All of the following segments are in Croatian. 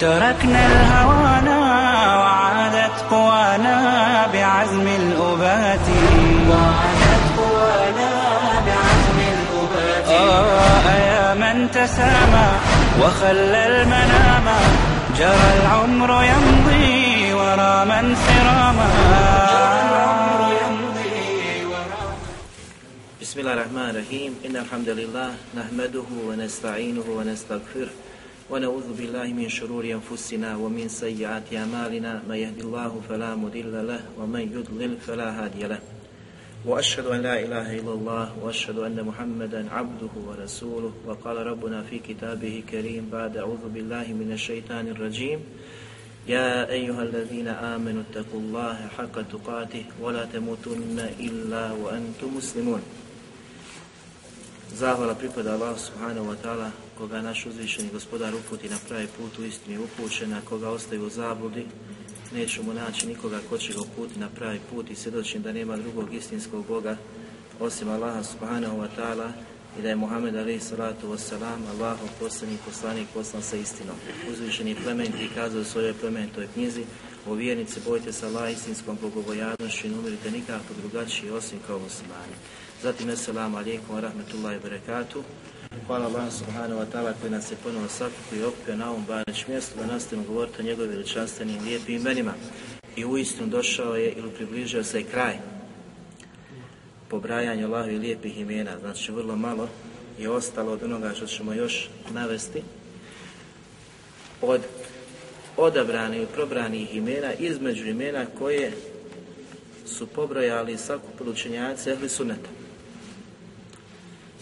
تركنا الهوانا وعادت قوانا بعزم الأبات. وعادت قوانا بعزم الأبات. آه يا من تسامى وخلى المنام. جرى العمر يمضي ورا من سراما. جرى العمر يمضي ورا بسم الله الرحمن الرحيم. إن الحمد لله نحمده ونستعينه ونستغفره. ونعوذ بالله من شرور أنفسنا ومن سيئات أعمالنا من يهد الله فلا مضل له ومن يضلل فلا هادي له. وأشهد أن لا إله إلا الله وأشهد أن محمدا عبده ورسوله. وقال ربنا في كتابه الكريم بعد أعوذ بالله من الشيطان الرجيم. يا أيها الذين آمنوا اتقوا الله حق تقاته ولا تموتن إلا وأنتم مسلمون. Zahvala pripada Allah subhanahu wa ta'ala. Koga naš uzvišeni gospodar uputi na pravi put u istini upućena, koga ostaje u zabludi, nećemo naći nikoga ko će ga uputi na pravi put i svjedočim da nema drugog istinskog Boga osim Allaha subhanahu wa ta'ala i da je Muhammed alaih salatu wassalam Allahov poslanik poslanik poslan sa istinom. Uzvišeni plementi kazao u svojoj plementoj knjizi o vjernici bojte se Allah istinskom bogobojadnošću i ne umirite nikako drugačiji osim kao muslimani. Zatim, assalamu alaikum wa rahmatullahi wa barakatuh. Hvala Allah subhanahu wa ta'ala koji nas je ponovo sakupio i okupio na ovom bareć mjestu da nastavimo govoriti o njegovim veličanstvenim lijepim imenima. I uistinu došao je ili približio se kraj pobrajanja Allahovi lijepih imena. Znači vrlo malo je ostalo od onoga što ćemo još navesti. Od odabranih i probranih imena između imena koje su pobrojali i sakupili učenjaci ehli sunneta.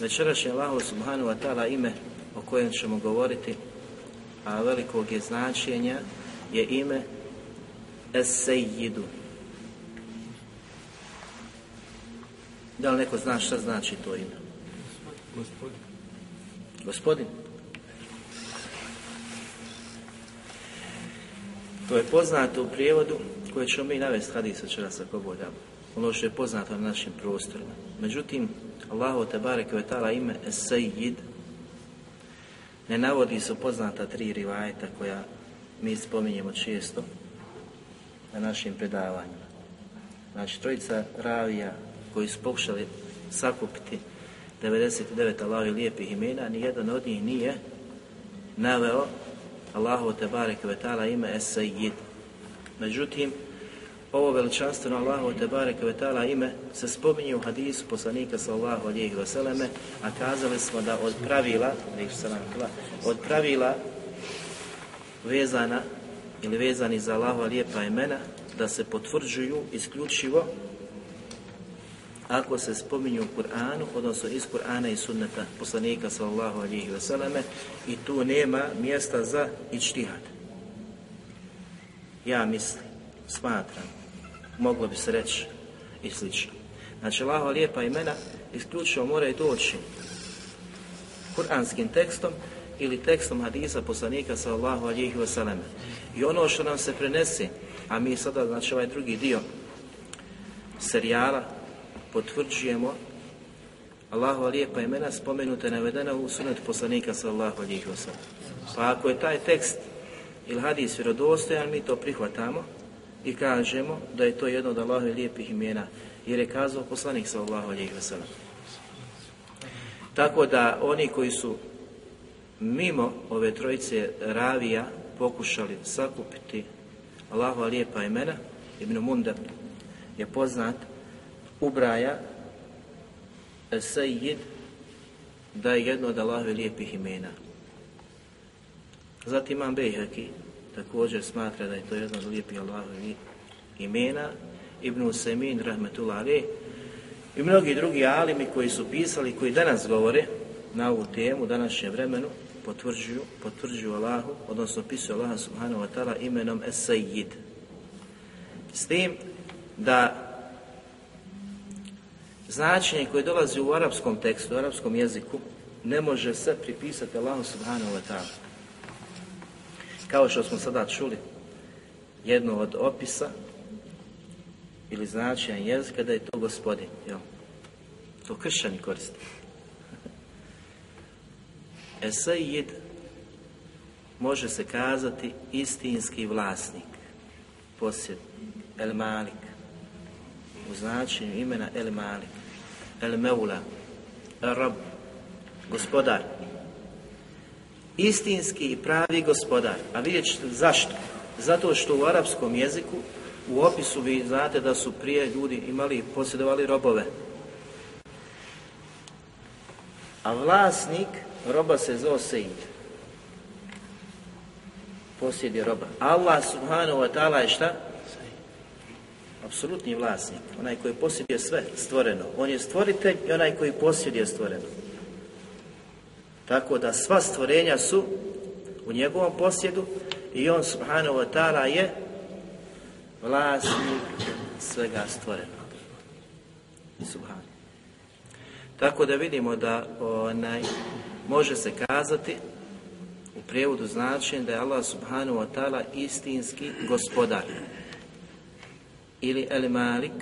Večerašnje Allahu subhanahu wa ta'ala ime o kojem ćemo govoriti, a velikog je značenja, je ime Es-Sejjidu. Da li neko zna šta znači to ime? Gospodin. Gospodin? To je poznato u prijevodu koje ćemo mi navesti hadis večeras ako bolja. Ono što je poznato na našim prostorima. Međutim, Allahu te bareke ime Es-Sejjid ne navodi su poznata tri rivajeta koja mi spominjemo često na našim predavanjima. Znači, trojica ravija koji su pokušali sakupiti 99 Allahovi lijepih imena, nijedan od njih nije naveo Allahu te bareke ime Es-Sejjid. Međutim, ovo veličanstveno Allahu te bareke ve ta'ala ime se spominje u hadisu poslanika sallallahu alejhi ve selleme, a kazali smo da od pravila, od pravila vezana ili vezani za Allahova lijepa imena da se potvrđuju isključivo ako se spominju u Kur'anu, odnosno iz Kur'ana i sunneta poslanika sallallahu alihi vseleme i tu nema mjesta za ičtihad. Ja mislim, smatram, moglo bi se reći i slično. Znači, Allahova lijepa imena isključivo moraju doći kuranskim tekstom ili tekstom hadisa poslanika sallallahu alihi vseleme. I ono što nam se prenese, a mi sada, znači ovaj drugi dio serijala, potvrđujemo Allahova lijepa imena spomenuta navedena u sunetu poslanika sallallahu alihi wasallam. Pa ako je taj tekst ili hadis vjerodostojan, mi to prihvatamo i kažemo da je to jedno od Allahove lijepih imena, jer je kazao poslanik sallallahu alihi wasallam. Tako da oni koji su mimo ove trojice ravija pokušali sakupiti Allahova lijepa imena, Ibn Mundab je poznat ubraja Sejid da je jedno od Allahove lijepih imena. Zatim Imam Bejhaki također smatra da je to jedno od lijepih Allahove imena. Ibn Semin, rahmetullah alih, i mnogi drugi alimi koji su pisali, koji danas govore na ovu temu, današnjem vremenu, potvrđuju, potvrđuju Allahu, odnosno opisuju Allaha subhanahu wa ta'ala imenom Es-Sejid. S tim da značenje koje dolazi u arapskom tekstu, u arapskom jeziku, ne može se pripisati Allahu subhanahu wa ta'ala. Kao što smo sada čuli, jedno od opisa ili značenja jezika da je to gospodin. Jel? To kršćani koriste. Esejid može se kazati istinski vlasnik, posjed, el malik, u značenju imena el malik, el meula, el rab, gospodar. Istinski i pravi gospodar. A vidjet ćete zašto? Zato što u arapskom jeziku u opisu vi znate da su prije ljudi imali, posjedovali robove. A vlasnik roba se zove Sejid. Posjed je roba. Allah subhanahu wa ta'ala je šta? Apsolutni vlasnik. Onaj koji posjeduje sve stvoreno. On je stvoritelj i onaj koji posjeduje stvoreno. Tako da sva stvorenja su u njegovom posjedu i on subhanahu wa ta'ala je vlasnik svega stvoreno. Subhanahu. Tako da vidimo da onaj, može se kazati u prijevodu značenje da je Allah subhanahu wa ta'ala istinski gospodar. Ili El Malik,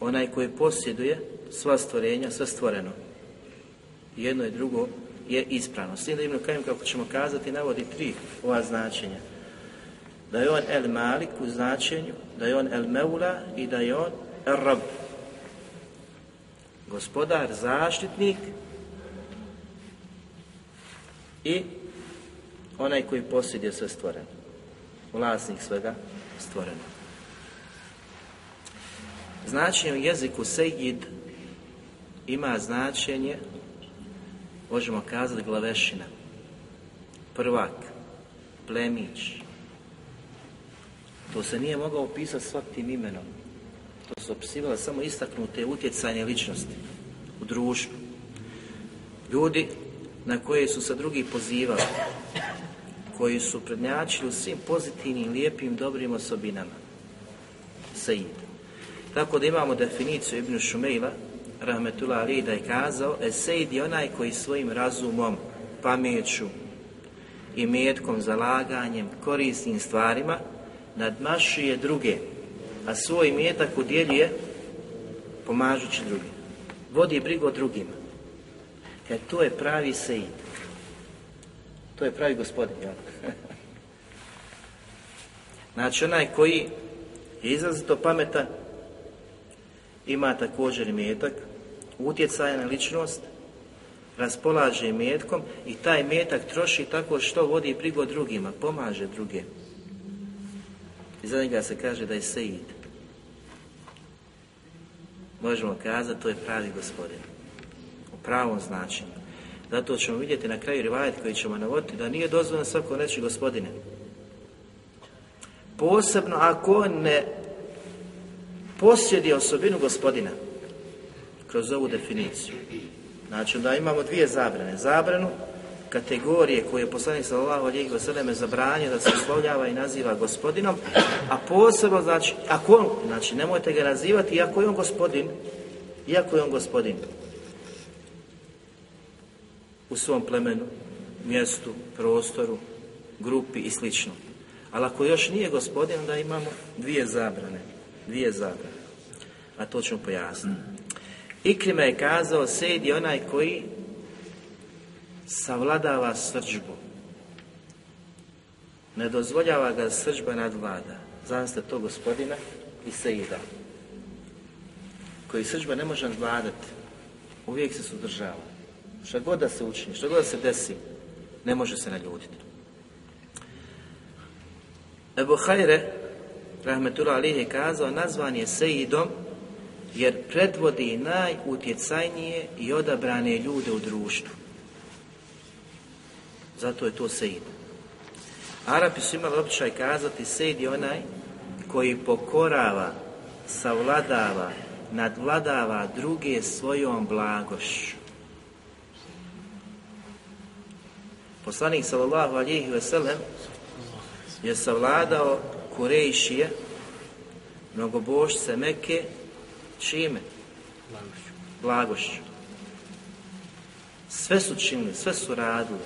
onaj koji posjeduje sva stvorenja, sve stvoreno. Jedno i drugo je ispravno. S tim da Ibn Kajim, kako ćemo kazati, navodi tri ova značenja. Da je on El Malik u značenju, da je on El Meula i da je on El Rab. Gospodar, zaštitnik i onaj koji posjeduje sve stvoreno. Vlasnik svega stvoreno. Značenje u jeziku sejid ima značenje možemo kazati glavešina, prvak, plemić. To se nije mogao opisati svakim imenom. To su opisivale samo istaknute utjecajne ličnosti u društvu. Ljudi na koje su se drugi pozivali, koji su prednjačili u svim pozitivnim, lijepim, dobrim osobinama. Sejid. Tako da imamo definiciju Ibn Šumejla, rahmetullah Ali da je kazao Eseid je onaj koji svojim razumom, pameću i metkom, zalaganjem, korisnim stvarima nadmašuje druge, a svoj metak udjeljuje pomažući drugim. Vodi brigu o drugima. Kad to je pravi Seid. To je pravi gospodin, jel? znači onaj koji je izrazito pametan, ima također metak, utjecaja na ličnost, raspolaže metkom i taj metak troši tako što vodi brigo drugima, pomaže druge. I za njega se kaže da je Seid. Možemo kazati, to je pravi gospodin. U pravom značenju. Zato ćemo vidjeti na kraju rivajet koji ćemo navoditi da nije dozvoljeno svako reći gospodine. Posebno ako ne posjedi osobinu gospodina kroz ovu definiciju. Znači da imamo dvije zabrane. Zabranu kategorije koje je poslanik sallallahu alejhi ve selleme zabranio da se oslovljava i naziva gospodinom, a posebno znači ako on, znači nemojte ga nazivati iako je on gospodin, iako je on gospodin u svom plemenu, mjestu, prostoru, grupi i slično. Ali ako još nije gospodin, onda imamo dvije zabrane. Dvije zabrane. A to ćemo pojasniti. Ikrima je kazao, sed onaj koji savladava srđbu. Ne dozvoljava ga srđba nadvlada. Znate to gospodina i sejida. Koji srđba ne može nadvladati. Uvijek se sudržava. Šta god da se učini, šta god da se desi, ne može se naljutiti. Ebu Hajre, rahmetullah alihi, je kazao, nazvan je sejidom jer predvodi najutjecajnije i odabrane ljude u društvu. Zato je to Seid. Arapi su imali običaj kazati Seid je onaj koji pokorava, savladava, nadvladava druge svojom blagošću. Poslanik sallallahu alihi wasallam je savladao Kurejšije mnogobošce Meke, čime? Blagošću. Sve su činili, sve su radili,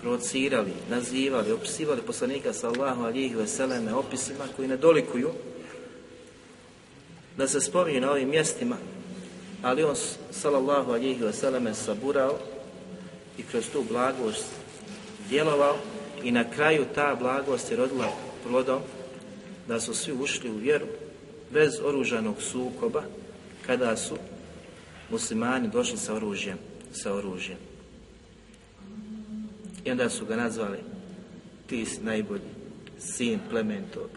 provocirali, nazivali, opisivali poslanika sallahu alihi veseleme opisima koji ne dolikuju da se spominje na ovim mjestima, ali on sallallahu alihi veseleme saburao i kroz tu blagost djelovao i na kraju ta blagost je rodila plodom da su svi ušli u vjeru bez oružanog sukoba kada su muslimani došli sa oružjem, sa oružjem. I onda su ga nazvali ti si najbolji, sin plementog,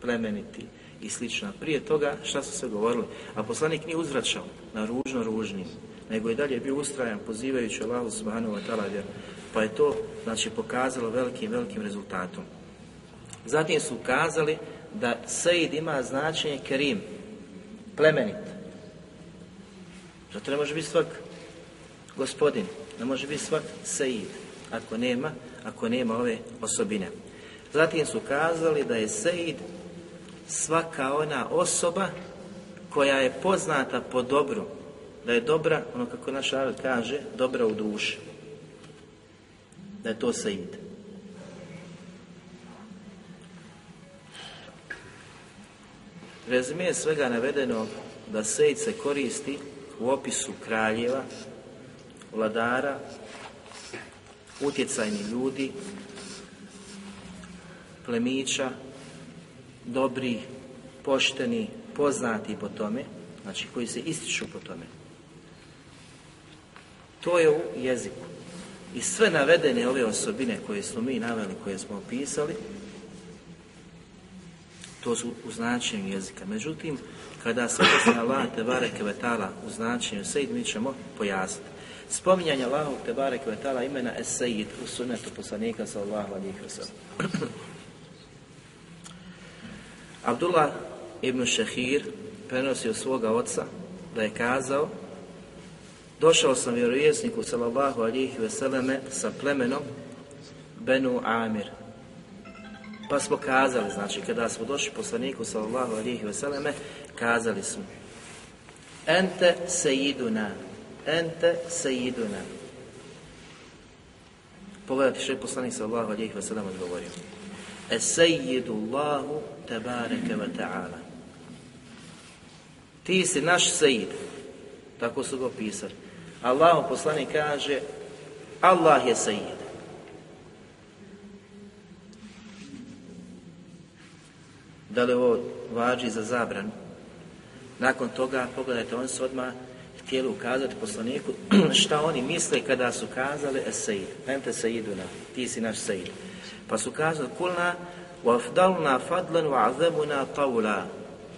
plemeniti i slično. Prije toga šta su se govorili? A poslanik nije uzvraćao na ružno ružnim, nego je dalje bio ustrajan pozivajući Allahu subhanahu wa ta'ala pa je to znači pokazalo velikim, velikim rezultatom. Zatim su kazali da Sejid ima značenje kerim, plemenit. Zato ne može biti svak gospodin, ne može biti svak Sejid, ako nema, ako nema ove osobine. Zatim su kazali da je Sejid svaka ona osoba koja je poznata po dobru, da je dobra, ono kako naš narod kaže, dobra u duši. Da je to Sejid. Rezime svega navedenog da Sejid se koristi u opisu kraljeva, vladara, utjecajni ljudi, plemića, dobri, pošteni, poznati po tome, znači koji se ističu po tome. To je u jeziku. I sve navedene ove osobine koje smo mi naveli, koje smo opisali, to su u značenju jezika. Međutim, kada se odnosi Allah te bareke vetala u značenju sejid, mi ćemo pojasniti. Spominjanje Allahog te bareke vetala imena es sejid u sunetu poslanika sallallahu alihi wasallam. Abdullah ibn Šehir prenosi od svoga oca da je kazao Došao sam vjerovjesniku sallallahu alihi veseleme sa plemenom Benu Amir. Pa smo kazali, znači kada smo došli poslaniku sallallahu alihi veseleme, kazali smo Ente sejiduna, ente sejiduna. Pogledajte što je poslanik sallallahu alihi veseleme odgovorio. E sejidu Allahu tebareke ve ta'ala. Ti si naš sejid. Tako su ga opisali. Allah poslanik kaže Allah je sejid. da li ovo važi za zabranu. Nakon toga, pogledajte, oni su odmah htjeli ukazati poslaniku šta oni misle kada su kazali Eseid, ente Sejiduna, ti si naš Sejid. Pa su kazali kulna wafdalna fadlan wa azabuna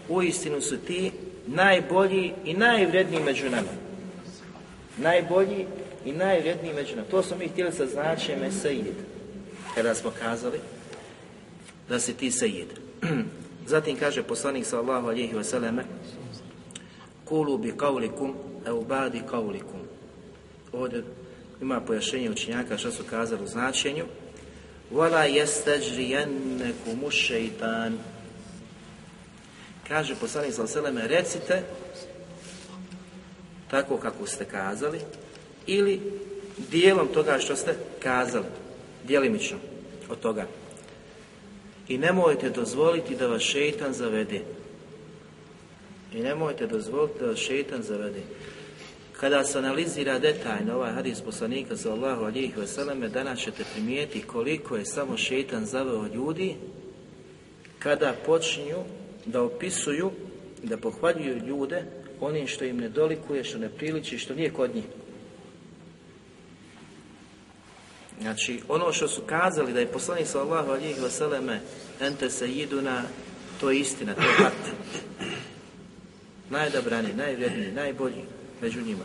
u Uistinu su ti najbolji i najvredniji među nama. Najbolji i najvredniji među nama. To smo mi htjeli sa značajem Seid. Kada smo kazali da si ti Sejid. Zatim kaže poslanik sallallahu alihi wasallam Kulu bi kaulikum eu badi kaulikum. Ovdje ima pojašenje učenjaka što su kazali u značenju Vala jestađrijennekumu šeitan. Kaže poslanik sa seleme, recite tako kako ste kazali ili dijelom toga što ste kazali, dijelimično od toga. I nemojte dozvoliti da vas šeitan zavede. I nemojte dozvoliti da vas šeitan zavede. Kada se analizira detaljno ovaj hadis poslanika sallallahu alihi vseleme, danas ćete primijeti koliko je samo šeitan zaveo ljudi kada počinju da opisuju, da pohvaljuju ljude onim što im ne dolikuje, što ne priliči, što nije kod njih. Znači, ono što su kazali da je poslanik sallallahu alihi vseleme ente se iduna, to je istina, to je hak. Najdobrani, najvredniji, najbolji među njima.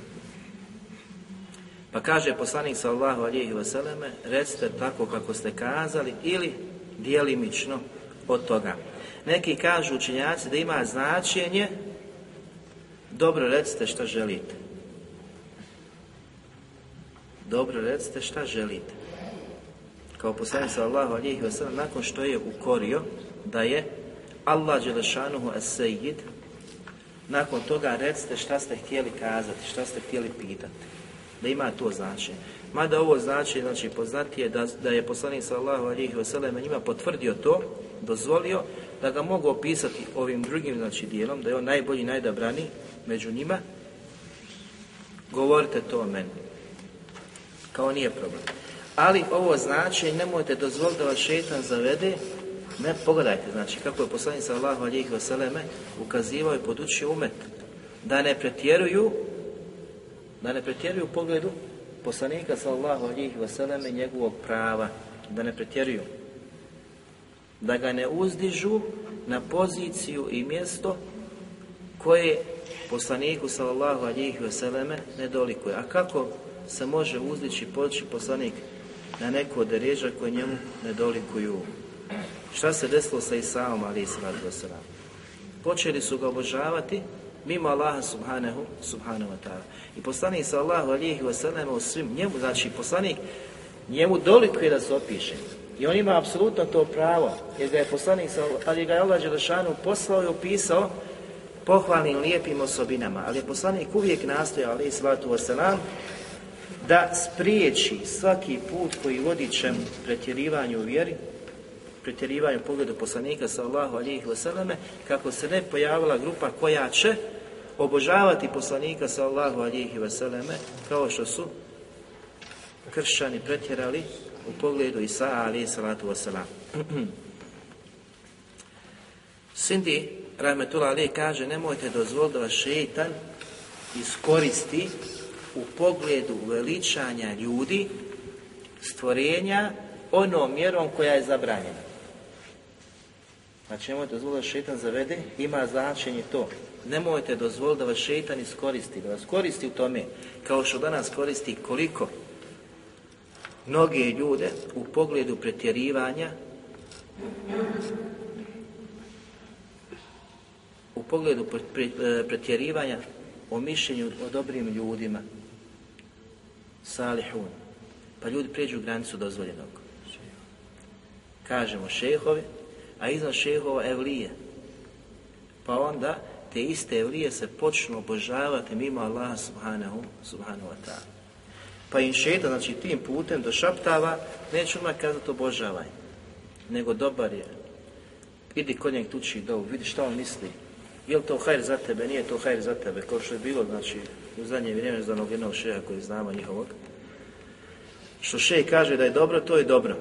Pa kaže poslanik sallahu alihi vseleme, recite tako kako ste kazali ili dijelimično od toga. Neki kažu učenjaci da ima značenje dobro recite šta želite. Dobro recite šta želite. Kao poslanik sallahu alihi vseleme, nakon što je ukorio da je Allah Đelešanuhu es-Sejid, nakon toga recite šta ste htjeli kazati, šta ste htjeli pitati. Da ima to značenje. Mada ovo znači, znači poznatije da, da je poslanik sallahu alihi wasallam njima potvrdio to, dozvolio da ga mogu opisati ovim drugim znači dijelom, da je on najbolji, najdobrani među njima, govorite to o meni. Kao nije problem. Ali ovo znači, nemojte dozvoliti da vas šetan zavede, ne, pogledajte, znači, kako je poslanik sallahu alihi wasallam ukazivao i podučio umet, da ne pretjeruju, da ne pretjeruju pogledu poslanika sallahu alihi wasallam i njegovog prava, da ne pretjeruju, da ga ne uzdižu na poziciju i mjesto koje poslaniku sallallahu alihi wasallam ne dolikuje. A kako se može uzdići podići poslanik na neko od reža koje njemu ne dolikuju? Šta se desilo sa Isaom alihi sallatu wasallam? Počeli su ga obožavati mimo Allaha subhanahu, subhanahu wa ta'ala. I poslanik sallahu alihi wasallam u svim njemu, znači poslanik njemu dolikuje da se opiše. I on ima apsolutno to pravo, jer ga je poslanik, ali ga je Allah Đelešanu poslao i opisao pohvalnim lijepim osobinama. Ali je poslanik uvijek nastojao, ali salatu wasalam, da spriječi svaki put koji vodi čem pretjerivanju u vjeri, pretjerivanju u pogledu poslanika sallahu alihi wasallame, kako se ne pojavila grupa koja će obožavati poslanika sallahu alihi wasallame, kao što su kršćani pretjerali u pogledu Isa alihi salatu wasalam. Sindi Rahmetullah Ali kaže nemojte dozvoliti da vas šeitan iskoristi u pogledu veličanja ljudi, stvorenja, onom mjerom koja je zabranjena. Znači nemojte dozvoliti da šeitan zavede, ima značenje to. Nemojte dozvoliti da vas šeitan iskoristi, da vas koristi u tome, kao što danas koristi koliko mnoge ljude u pogledu pretjerivanja u pogledu pretjerivanja o mišljenju o dobrim ljudima salihun pa ljudi pređu granicu dozvoljenog kažemo šehovi a iznad šehova evlije pa onda te iste evlije se počnu obožavati mimo Allaha subhanahu, subhanahu wa ta'ala pa im šeta, znači tim putem došaptava, neće odmah kazati obožavaj, nego dobar je. Idi kod njeg tuči dovu, vidi šta on misli. Je li to hajr za tebe, nije to hajr za tebe, kao što je bilo, znači, u zadnje vrijeme za onog jednog šeha koji znamo njihovog. Što šej kaže da je dobro, to je dobro.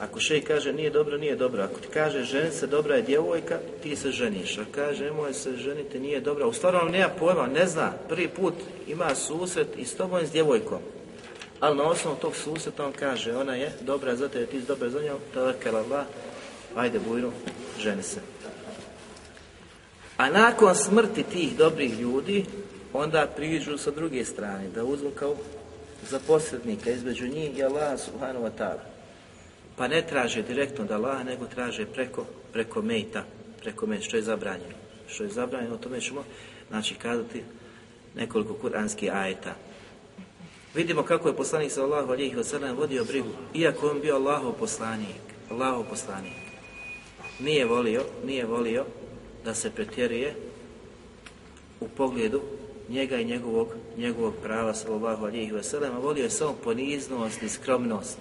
Ako šej kaže nije dobro, nije dobro. Ako ti kaže ženi se dobra je djevojka, ti se ženiš. A kaže nemoj se ženiti, nije dobra. U stvarno nema pojma, ne zna. Prvi put ima susret i s tobom i s djevojkom ali na osnovu tog susreta on kaže, ona je dobra za tebe, ti dobra za njom, tavakal Allah, ajde bujru, ženi se. A nakon smrti tih dobrih ljudi, onda priđu sa druge strane, da uzmu kao za posrednika između njih i Allah subhanahu wa ta'ala. Pa ne traže direktno da Allah, nego traže preko, preko mejta, preko mejta, što je zabranjeno. Što je zabranjeno, o tome ćemo, znači, kazati nekoliko kuranskih ajeta. Vidimo kako je poslanik sallallahu alejhi ve sellem vodio brigu, iako on bio Allahov poslanik, Allahov poslanik. Nije volio, nije volio da se pretjeruje u pogledu njega i njegovog, njegovog prava sallallahu sellem, a volio je samo poniznost i skromnost.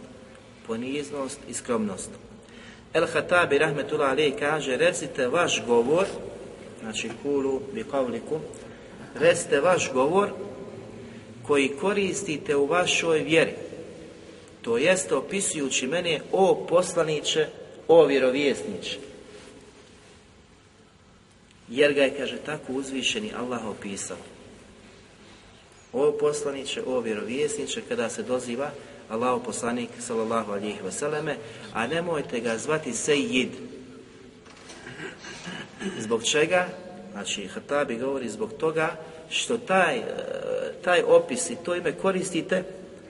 Poniznost i skromnost. El Hatabi rahmetullah alejhi kaže: "Recite vaš govor, znači kulu bi qavlikum, recite vaš govor koji koristite u vašoj vjeri, to jeste opisujući mene o poslaniće, o vjerovjesniče. Jer ga je, kaže, tako uzvišeni Allah opisao. O poslaniće, o vjerovjesniče, kada se doziva Allah poslanik, sallallahu alihi vseleme, a nemojte ga zvati Sejid. Zbog čega? Znači, Hatabi govori zbog toga što taj taj opis i to ime koristite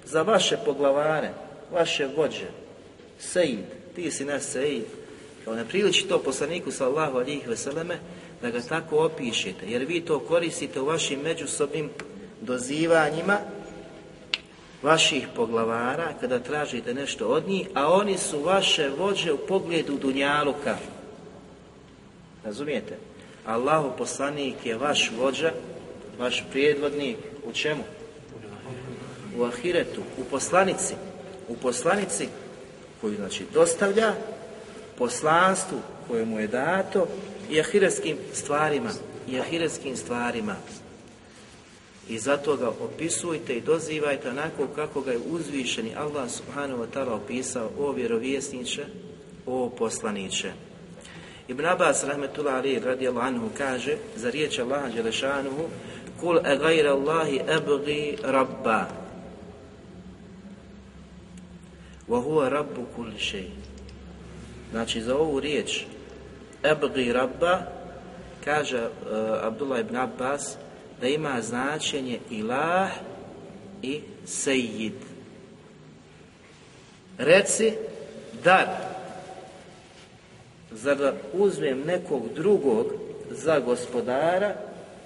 za vaše poglavare, vaše vođe. Sejid, ti si naš Sejid. Kao ne priliči to poslaniku sallahu alihi veseleme da ga tako opišete, jer vi to koristite u vašim međusobnim dozivanjima vaših poglavara kada tražite nešto od njih, a oni su vaše vođe u pogledu Dunjaluka. Razumijete? Allahu poslanik je vaš vođa, vaš prijedvodnik u čemu? U ahiretu, u poslanici. U poslanici koju znači dostavlja poslanstvu koje mu je dato i ahiretskim stvarima i ahiretskim stvarima i zato ga opisujte i dozivajte onako kako ga je uzvišeni Allah subhanahu wa ta'ala opisao o vjerovjesniče, o poslaniće. Ibn Abbas rahmetullah ali radijallahu anhu kaže za riječ Allaha Đelešanuhu Kul e gajra Allahi ebgi rabba wa huwa rabbu kulli shay. Znači za ovu riječ ebgi rabba kaže uh, Abdullah ibn Abbas da ima značenje ilah i sejid. Reci dar. Zar da uzmem nekog drugog za gospodara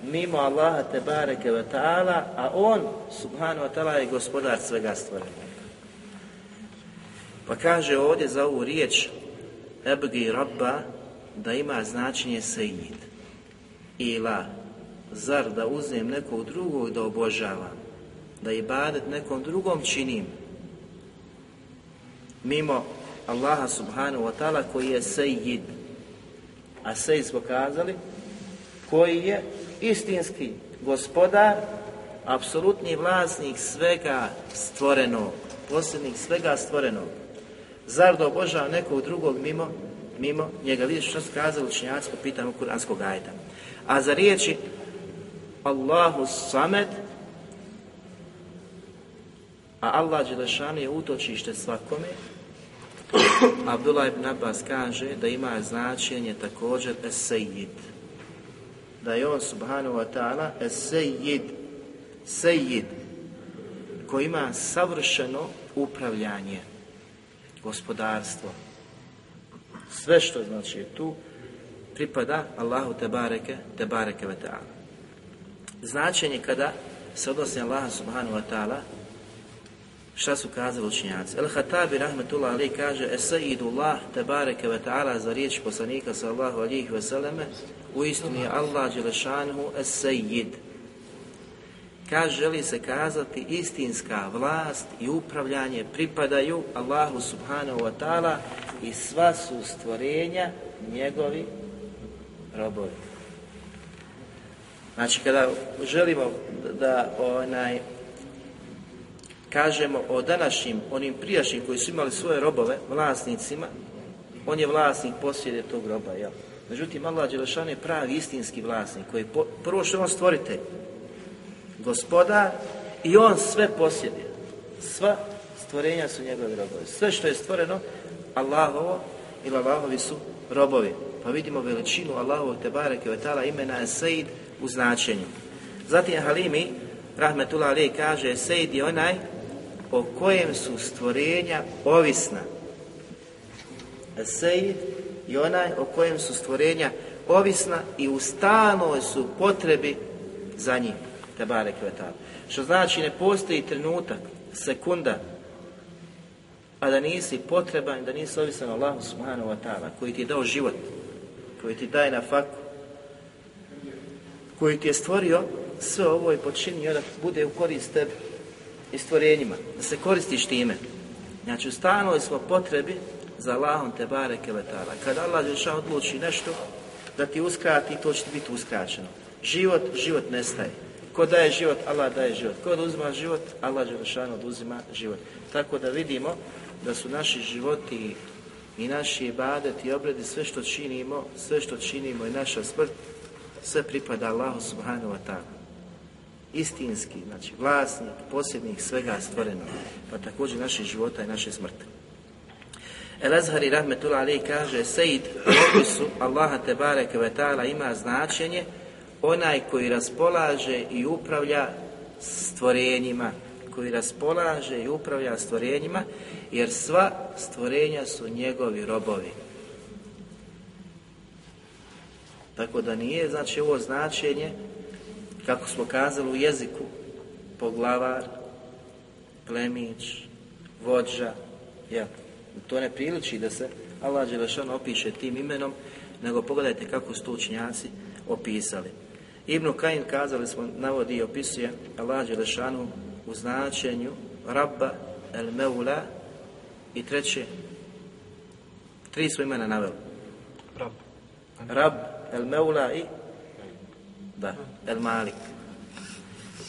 mimo Allaha te bareke ve ta'ala, a on, subhanahu wa ta'ala, je gospodar svega stvorenog. Pa kaže ovdje za ovu riječ ebgi rabba da ima značenje sejid. Ilah zar da uzmem nekog drugog da obožavam, da ibadet nekom drugom činim, mimo Allaha subhanahu wa ta'ala koji je sejid. A sejid smo kazali, koji je istinski gospodar, apsolutni vlasnik svega stvorenog, posljednik svega stvorenog. Zar da obožavam nekog drugog mimo, mimo njega? Vidiš što su kazali učenjaci po pitanju kuranskog ajta. A za riječi Allahu samed, a Allah Đelešan je utočište svakome, Abdullah ibn Abbas kaže da ima značenje također esejid. Da je on subhanahu wa ta'ala esejid, sejid, koji ima savršeno upravljanje, gospodarstvo. Sve što znači tu pripada Allahu te bareke, te bareke ve ta'ala značenje kada se odnosi na Allaha subhanahu wa ta'ala, šta su kazali učinjaci? El Hatabi rahmetullah ali kaže Esayidullah tebareke ve ta'ala za riječ poslanika sallahu alihi ve selleme u istini je Allah Đelešanhu Esayid. Kaže, želi se kazati istinska vlast i upravljanje pripadaju Allahu subhanahu wa ta'ala i sva su stvorenja njegovi robovi. Znači, kada želimo da onaj, kažemo o današnjim, onim prijašnjim koji su imali svoje robove, vlasnicima, on je vlasnik posjede tog roba, jel? Međutim, Allah Đelešan je pravi istinski vlasnik, koji po, prvo što on stvorite, gospodar i on sve posjede. Sva stvorenja su njegovi robovi. Sve što je stvoreno, Allahovo ili Allahovi su robovi. Pa vidimo veličinu Allahovog Tebareke Vetala imena Eseid, u značenju. Zatim Halimi, rahmetullah Ali, kaže, Sejd je onaj o kojem su stvorenja ovisna. Sejd je onaj o kojem su stvorenja ovisna i u stalnoj su potrebi za njim. Tebare. Što znači ne postoji trenutak, sekunda, a da nisi potreban, da nisi ovisan Allahu subhanahu wa ta'ala, koji ti je dao život, koji ti daje na faku, koji ti je stvorio sve ovo i počinio da bude u korist tebi i stvorenjima, da se koristiš time. Znači, u stanoj smo potrebi za Allahom te bare keletala. Kada Allah Đelšan odluči nešto da ti uskrati, to će ti biti uskraćeno. Život, život nestaje. Ko daje život, Allah daje život. Ko uzima život, Allah Đelšan oduzima život. Tako da vidimo da su naši životi i naši ibadeti i obredi, sve što činimo, sve što činimo i naša smrt, sve pripada Allahu subhanahu wa ta'ala. Istinski, znači vlasnik, posjednik svega stvorenog, pa također naših života i naše smrti. El Azhari rahmetullah alaih kaže Sejid u opisu Allaha te bareke ve ta'ala ima značenje onaj koji raspolaže i upravlja stvorenjima, koji raspolaže i upravlja stvorenjima, jer sva stvorenja su njegovi robovi. Tako da nije, znači, ovo značenje, kako smo kazali u jeziku, poglavar, plemić, vođa, jel? To ne priliči da se Allah Đelešan opiše tim imenom, nego pogledajte kako su to učinjaci opisali. Ibnu Kajin, kazali smo, navodi i opisuje Allah Đelešanu u značenju Rabba el Meula i treće, tri su imena naveli. Rab. Rab, el Meula i da, el Malik.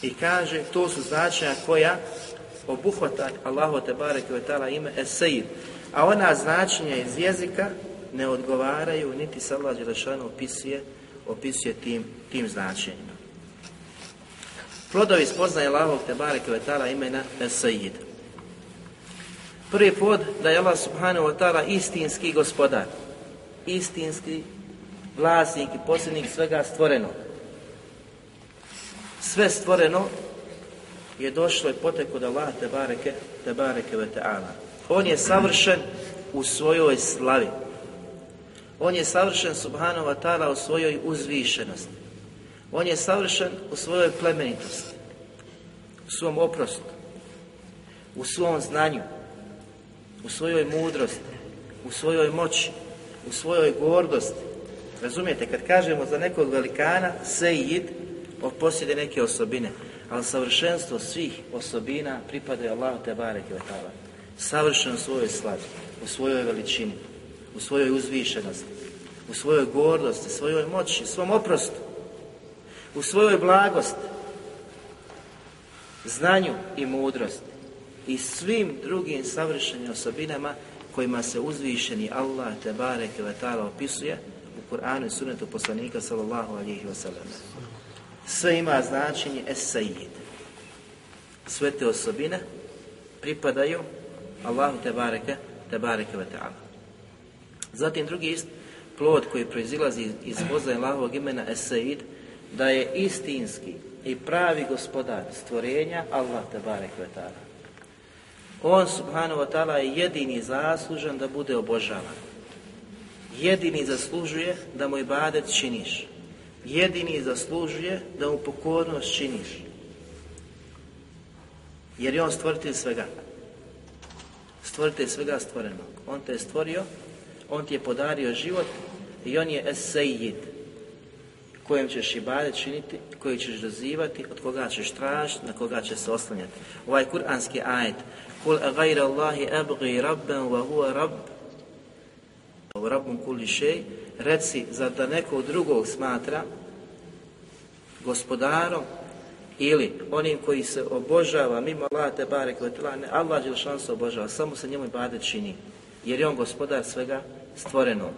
I kaže, to su značenja koja obuhvata Allahu te bareke ve taala ime Es-Sejid. A ona značenja iz jezika ne odgovaraju niti se Allah Đelešanu opisuje, opisuje tim, tim značenjima. Plodovi spoznaje Allahovog te bareke ve taala imena Es-Sejid. Prvi plod da je Allah subhanahu wa ta'ala istinski gospodar, istinski vlasnik i posljednik svega stvorenog. Sve stvoreno je došlo i potek od Allah te bareke, te bareke ve ta'ala. On je savršen u svojoj slavi. On je savršen subhanahu wa ta'ala u svojoj uzvišenosti. On je savršen u svojoj plemenitosti, u svom oprostu, u svom znanju, u svojoj mudrosti, u svojoj moći, u svojoj gordosti. Razumijete, kad kažemo za nekog velikana, sejid, posjede neke osobine, ali savršenstvo svih osobina pripada Allahu te bareke ve. Savršen u svojoj slavi, u svojoj veličini, u svojoj uzvišenosti, u svojoj gordosti, svojoj moći, svom oprostu, u svojoj blagosti, znanju i mudrosti i svim drugim savršenim osobinama kojima se uzvišeni Allah te bareke ve opisuje Kur'anu i Sunnetu poslanika sallallahu alejhi ve sellem. Sve ima značenje es-sajid. Sve te osobine pripadaju Allahu te bareke, te bareke ta'ala. Zatim drugi ist, plod koji proizilazi iz poznaje Allahovog imena es-sajid, da je istinski i pravi gospodar stvorenja Allah te bareke ta'ala. On subhanahu wa ta'ala je jedini zaslužan da bude obožavan. Jedini zaslužuje da mu ibadet činiš jedini zaslužuje da mu pokornost činiš. Jer je on stvoritelj svega. Stvoritelj svega stvorenog. On te je stvorio, on ti je podario život i on je es-sejid kojem ćeš ibadet činiti, koji ćeš dozivati, od koga ćeš tražiti, na koga će se oslanjati. Ovaj kuranski ajet Kul gajra Allahi abgi rabban wa huwa rabb rabbun kulli šej reci, zar da nekog drugog smatra gospodarom ili onim koji se obožava mimo Allah te barek ne Allah Đelšan se obožava, samo se njemu ibadet čini, jer je on gospodar svega stvorenog.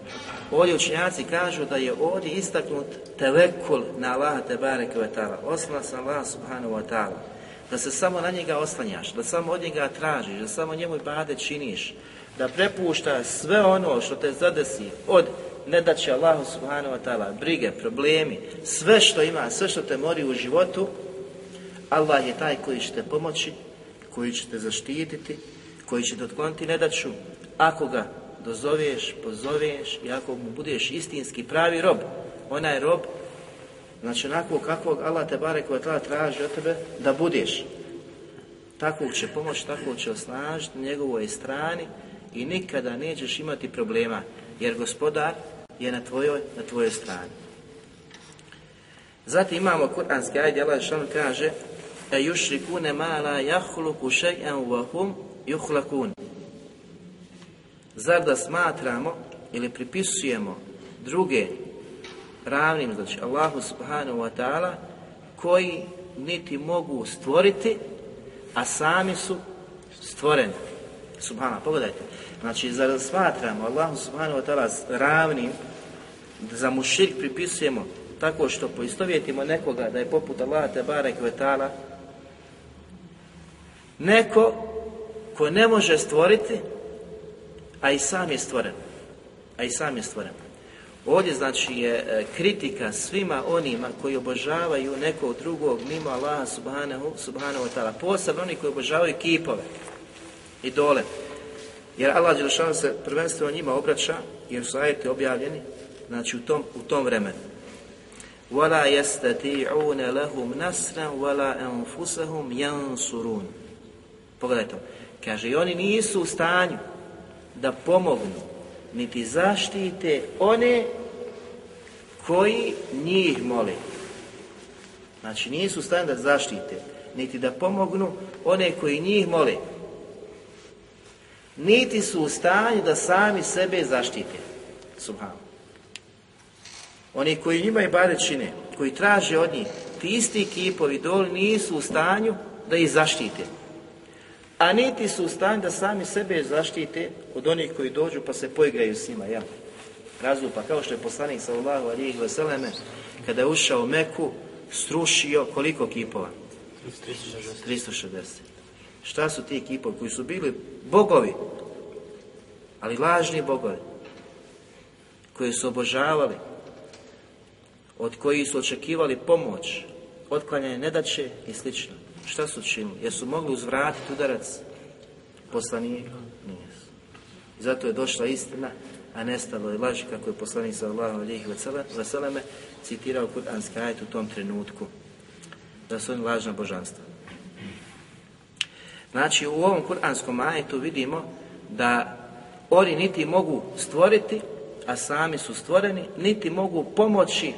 Ovdje učenjaci kažu da je ovdje istaknut telekul na Allah te barek oslana se Allah subhanahu wa ta'ala, da se samo na njega oslanjaš, da samo od njega tražiš, da samo njemu ibadet činiš, da prepušta sve ono što te zadesi od ne da će Allahu subhanahu wa ta'ala brige, problemi, sve što ima, sve što te mori u životu, Allah je taj koji će te pomoći, koji će te zaštititi, koji će te otkloniti nedaću, ako ga dozoveš, pozoveš i ako mu budeš istinski pravi rob, onaj rob, znači onako kakvog Allah te bare koja tada traži od tebe, da budeš. Takvog će pomoći, takvog će osnažiti na njegovoj strani i nikada nećeš imati problema, jer gospodar je na tvojoj, na tvojoj strani. Zatim imamo kuranski ajde, Allah što kaže e yušrikune ma la jahluku še'an wa hum yuhlakun. Zar da smatramo ili pripisujemo druge ravnim, znači Allahu subhanahu wa ta'ala, koji niti mogu stvoriti, a sami su stvoreni. Subhana, pogledajte. Znači, zar smatramo Allahu subhanahu wa ta'ala ravnim, za mušrik pripisujemo tako što poistovjetimo nekoga da je poput Allaha te barek vetala, neko ko ne može stvoriti, a i sam je stvoren. A i sam je stvoren. Ovdje znači je e, kritika svima onima koji obožavaju nekog drugog mimo Allaha subhanahu, subhanahu wa ta'ala. Posebno oni koji obožavaju kipove, idole. Jer Allah Đelšan se prvenstveno njima obraća, jer su ajeti objavljeni, znači u tom, u tom vremenu. وَلَا يَسْتَتِعُونَ لَهُمْ نَسْرًا وَلَا أَنفُسَهُمْ يَنْصُرُونَ Pogledajte, kaže, i oni nisu u stanju da pomognu, niti zaštite one koji njih moli. Znači nisu u stanju da zaštite, niti da pomognu one koji njih mole. Niti su u stanju da sami sebe zaštite. Subhano. Oni koji njima i bare čine, koji traže od njih, ti isti kipovi doli nisu u stanju da ih zaštite. A niti su u stanju da sami sebe zaštite od onih koji dođu pa se poigraju s njima, ja. Razlupa, kao što je poslanik sallallahu alihi veseleme, kada je ušao u Meku, strušio koliko kipova? 360. Šta su ti kipovi koji su bili bogovi, ali lažni bogovi, koji su obožavali, od kojih su očekivali pomoć, otklanjanje nedaće i slično. Šta su činili? Jesu mogli uzvratiti udarac poslanika? Nijesu. Zato je došla istina, a nestalo je laži, kako je poslanik sallallahu alihi veseleme citirao kuranski ajet u tom trenutku. Da su oni lažna božanstva. Znači, u ovom kuranskom ajetu vidimo da oni niti mogu stvoriti, a sami su stvoreni, niti mogu pomoći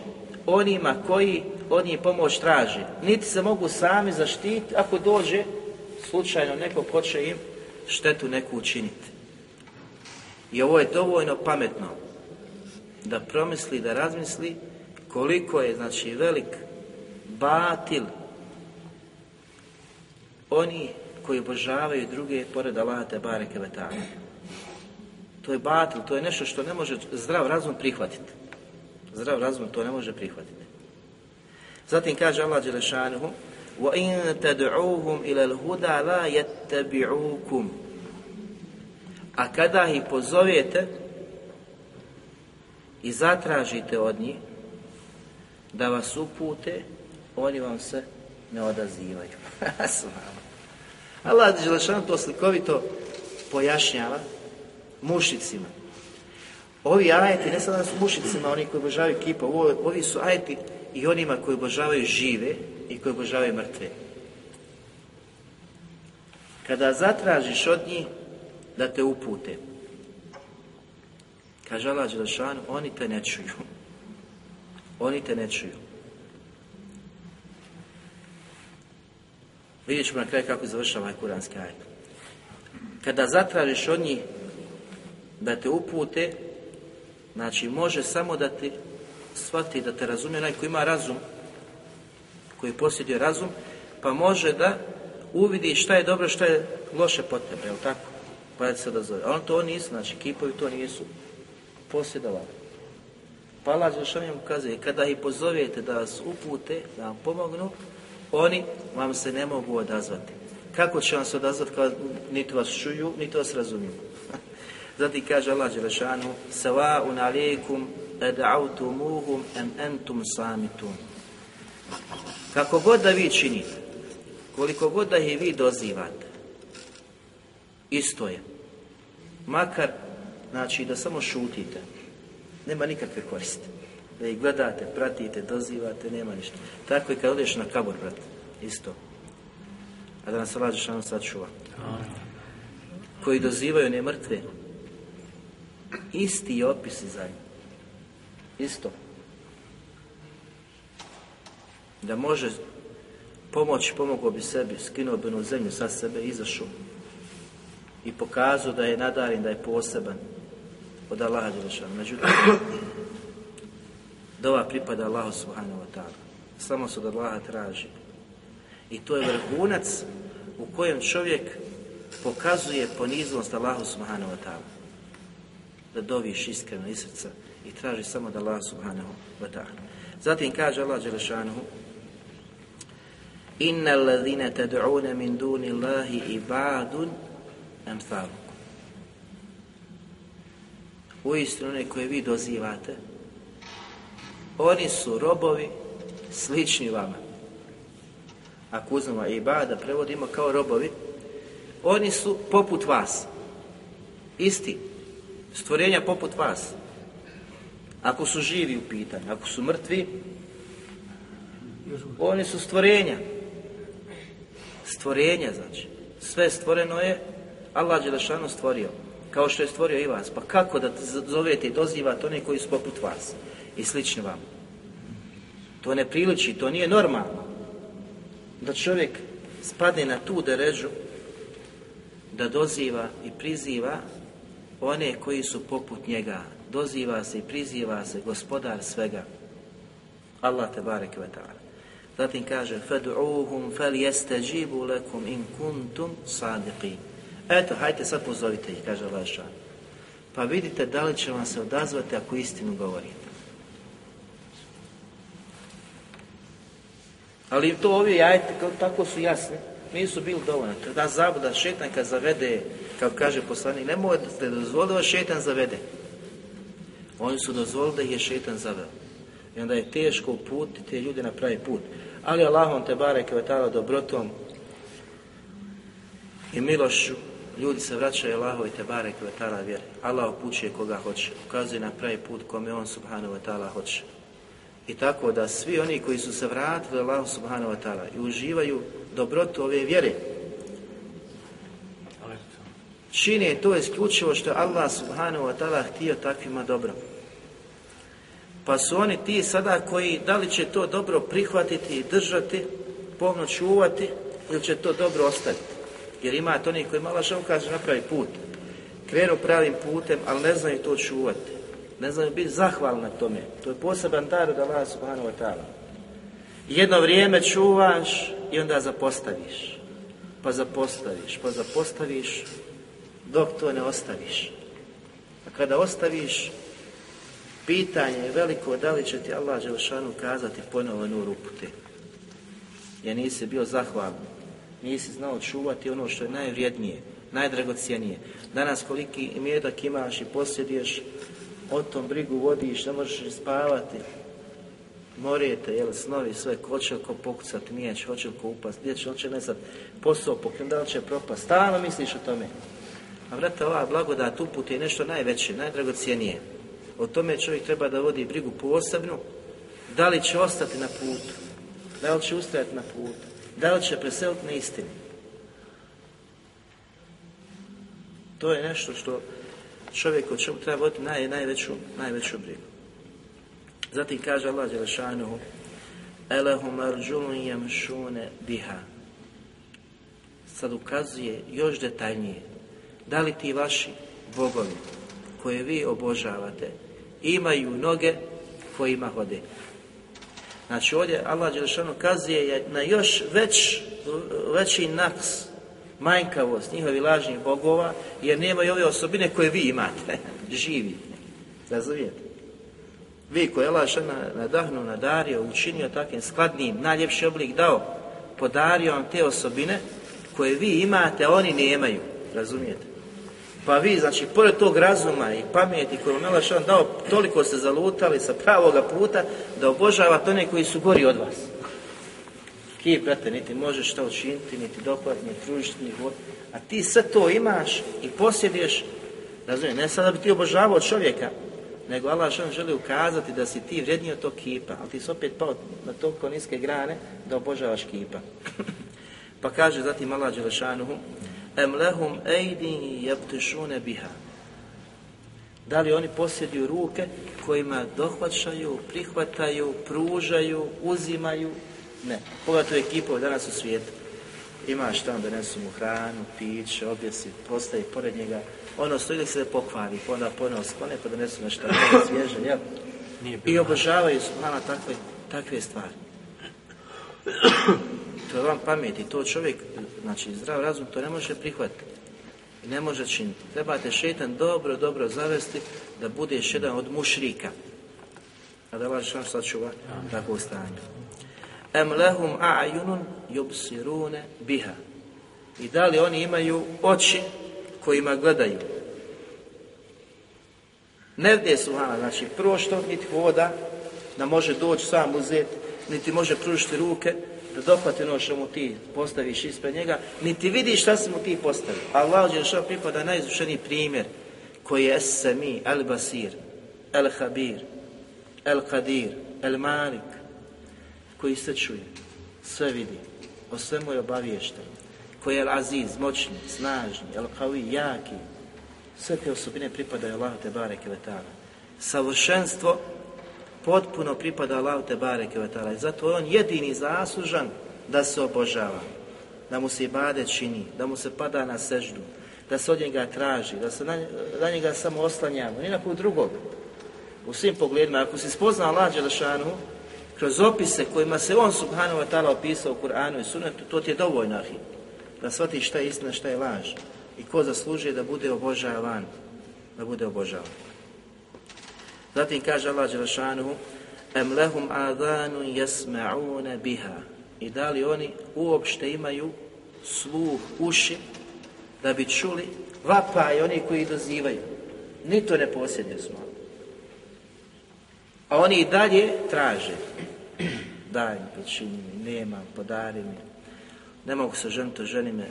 onima koji od njih pomoć traže. Niti se mogu sami zaštiti ako dođe slučajno neko ko će im štetu neku učiniti. I ovo je dovoljno pametno da promisli, da razmisli koliko je znači velik batil oni koji obožavaju druge pored Allaha te bareke To je batil, to je nešto što ne može zdrav razum prihvatiti. Zdrav razum to ne može prihvatiti. Zatim kaže Allah Đelešanuhu وَإِن تَدْعُوهُمْ إِلَى الْهُدَى لَا يَتَّبِعُوكُمْ A kada ih pozovete i zatražite od njih da vas upute, oni vam se ne odazivaju. Allah Đelešan to slikovito pojašnjava mušicima. Ovi ajeti ne samo su mušicima, oni koji obožavaju kipa, ovi su ajeti i onima koji obožavaju žive i koji obožavaju mrtve. Kada zatražiš od njih da te upute, kaže Allah Đelešanu, oni te ne čuju. Oni te ne čuju. Vidjet ćemo na kraju kako završava ovaj kuranski ajet. Kada zatražiš od njih da te upute, znači može samo da ti shvati, da te razumije onaj koji ima razum, koji posjeduje razum, pa može da uvidi šta je dobro, šta je loše po tebe, jel tako? Pa da se da zove. A on to nisu, znači kipovi to nisu posjedovali. Pa Allah Žešan ukazuje, kada ih pozovete da vas upute, da vam pomognu, oni vam se ne mogu odazvati. Kako će vam se odazvati kada niti vas čuju, niti vas razumiju? Zatim kaže Allah Đelešanu, Sava un alijekum ed'autumuhum em entum samitun. Kako god da vi činite, koliko god da ih vi dozivate, isto je. Makar, znači da samo šutite, nema nikakve koriste. Da ih gledate, pratite, dozivate, nema ništa. Tako i kad odeš na kabor, brat, isto. A da nas Allah Đelešanu sačuva. Koji dozivaju ne mrtve, isti opisi za njih. Isto. Da može pomoći, pomogao bi sebi, skinuo bi onu zemlju sa sebe, izašao i pokazao da je nadaren, da je poseban od Allaha Đelešana. Međutim, dova pripada Allahu subhanahu wa ta'ala. Samo se od Allaha traži. I to je vrhunac u kojem čovjek pokazuje poniznost Allahu subhanahu wa ta'ala. Da doviš iskreno iz srca i traži samo da Allah subhanahu wa ta'ala. Zatim kaže Allah Đelešanuhu Inna alladhina tad'una min duni Allahi ibadun amthalukum. Uistinu one koje vi dozivate, oni su robovi slični vama. Ako uzmemo ibada, prevodimo kao robovi, oni su poput vas. Isti. Stvorenja poput vas. Ako su živi u pitanju, ako su mrtvi, oni su stvorenja. Stvorenja, znači. Sve stvoreno je, Allah Đelešanu stvorio. Kao što je stvorio i vas. Pa kako da zovete i dozivate one koji su poput vas i slični vam? To ne priliči, to nije normalno. Da čovjek spadne na tu deređu da doziva i priziva one koji su poput njega. Doziva se i priziva se gospodar svega. Allah te barek ve ta'ala. Zatim kaže فَدْعُوهُمْ فَلْيَسْتَجِيبُوا لَكُمْ إِنْ كُنْتُمْ صَادِقِينَ Eto, hajte sad pozovite ih, kaže Allah Pa vidite da li će vam se odazvati ako istinu govorite. Ali to ovi jajte, tako su jasni, nisu bili dovoljni. Da zabuda šetan kad zavede, kao kaže poslanik, ne možete dozvoliti da šetan zavede. Oni su dozvolili da je šetan zaveo. I onda je teško uputiti te ljude na pravi put. Ali Allahom te barek je dobrotom i milošću ljudi se vraćaju Allahu i te barek ve vjeri. Allah upućuje koga hoće, ukazuje na pravi put kome on subhanahu wa ta'ala hoće. I tako da svi oni koji su se vratili Allahu subhanahu wa ta'ala i uživaju dobrotu ove vjere, čine to isključivo što je Allah subhanahu wa ta'ala htio takvima dobro. Pa su oni ti sada koji, da li će to dobro prihvatiti i držati, pomno čuvati, ili će to dobro ostaviti. Jer imate oni koji malo što kaže napravi put. Krenu pravim putem, ali ne znaju to čuvati. Ne znaju biti zahvalni na tome. To je poseban dar od Allah subhanahu wa ta'ala. Jedno vrijeme čuvaš i onda zapostaviš. Pa zapostaviš, pa zapostaviš dok to ne ostaviš. A kada ostaviš, pitanje je veliko da li će ti Allah Želšanu kazati ponovo nur upute. Jer nisi bio zahvalan, nisi znao čuvati ono što je najvrijednije, najdragocijenije. Danas koliki mjedak imaš i posjeduješ, o tom brigu vodiš, ne možeš spavati, morijete, jel, snovi sve, ko će ko pokucati mijeć, hoće ko upast, gdje će, hoće ne sad posao pokrenuti, da li će propast, stalno misliš o tome. A vrata, ova blagodat uput je nešto najveće, najdragocijenije. O tome čovjek treba da vodi brigu posebnu, da li će ostati na putu, da li će ustajati na putu, da li će preseliti na istini. To je nešto što čovjek o čemu treba voditi naj, najveću, najveću brigu. Zatim kaže Allah Đelešanuhu Elehum arđulun jemšune biha Sad ukazuje još detaljnije Da li ti vaši bogovi koje vi obožavate imaju noge kojima hode. Znači ovdje Allah Đelšanu kazuje na još već, veći naks, manjkavost njihovih lažnih bogova, jer nemaju ove osobine koje vi imate, živi. Razumijete? Vi koje je Allah nadahnuo, nadario, učinio takvim skladnim, najljepši oblik dao, podario vam te osobine koje vi imate, a oni nemaju. Razumijete? Pa vi, znači, pored tog razuma i pameti koju vam on dao, toliko ste zalutali sa pravoga puta da obožavate one koji su gori od vas. Ti, brate, niti možeš što učiniti, niti dohvatiti, niti pružiti, niti A ti sve to imaš i posjeduješ, razumiješ, ne sada da bi ti obožavao čovjeka, nego Allah želi ukazati da si ti vrijedniji od tog kipa, ali ti si opet pao na toliko niske grane da obožavaš kipa. pa kaže zatim Allah Đelešanuhu, em lehum ejdin biha. Da li oni posjeduju ruke kojima dohvaćaju, prihvataju, pružaju, uzimaju? Ne. Pogledajte ekipu danas u svijetu. Imaš tamo da nesu mu hranu, piće, objesi, postaje pored njega. Ono stoji se da pokvari, pa onda ponovno sklone, pa donesu nešto svježe, jel? I obožavaju su nama takve, takve stvari. To je vam pameti, to čovjek, znači zdrav razum, to ne može prihvatiti. I ne može činiti. Trebate šetan dobro, dobro zavesti da budeš jedan od mušrika. A da vas sačuva takvo stanje. Em lehum a'junun yubsirune biha. I da li oni imaju oči kojima gledaju. Ne gdje su znači prvo što niti voda, da može doći sam uzeti, niti može pružiti ruke, da dohvati ono što mu ti postaviš ispred njega, niti vidiš šta si mu ti postavio. Allah što pripada najizvršeniji primjer koji je Es-Semi, El-Basir, El-Habir, El-Kadir, El-Malik, koji se čuje, sve vidi, o svemu je obaviješten, koji je El-Aziz, moćni, snažni, El-Kavi, jaki, sve te osobine pripadaju Allah te bareke Savršenstvo potpuno pripada Allahu te bareke I zato je on jedini zaslužan da se obožava, da mu se ibade čini, da mu se pada na seždu, da se od njega traži, da se na, njega samo oslanjamo, ni na drugog. U svim pogledima, ako si spozna Allah Đelešanu, kroz opise kojima se on subhanahu wa ta'ala opisao u Kur'anu i Sunnetu, to ti je dovoljno, ahi, da shvatiš šta je istina, šta je laž. I ko zaslužuje da bude obožavan, da bude obožavan. Zatim kaže Allah Đelešanu, em lehum adanu jasma'una biha. I da li oni uopšte imaju sluh, uši, da bi čuli vapaj oni koji dozivaju. Ni to ne posjeduje smo. A oni i dalje traže. Daj mi, počini mi, nemam, podari mi. Ne mogu se ženiti, ženi me.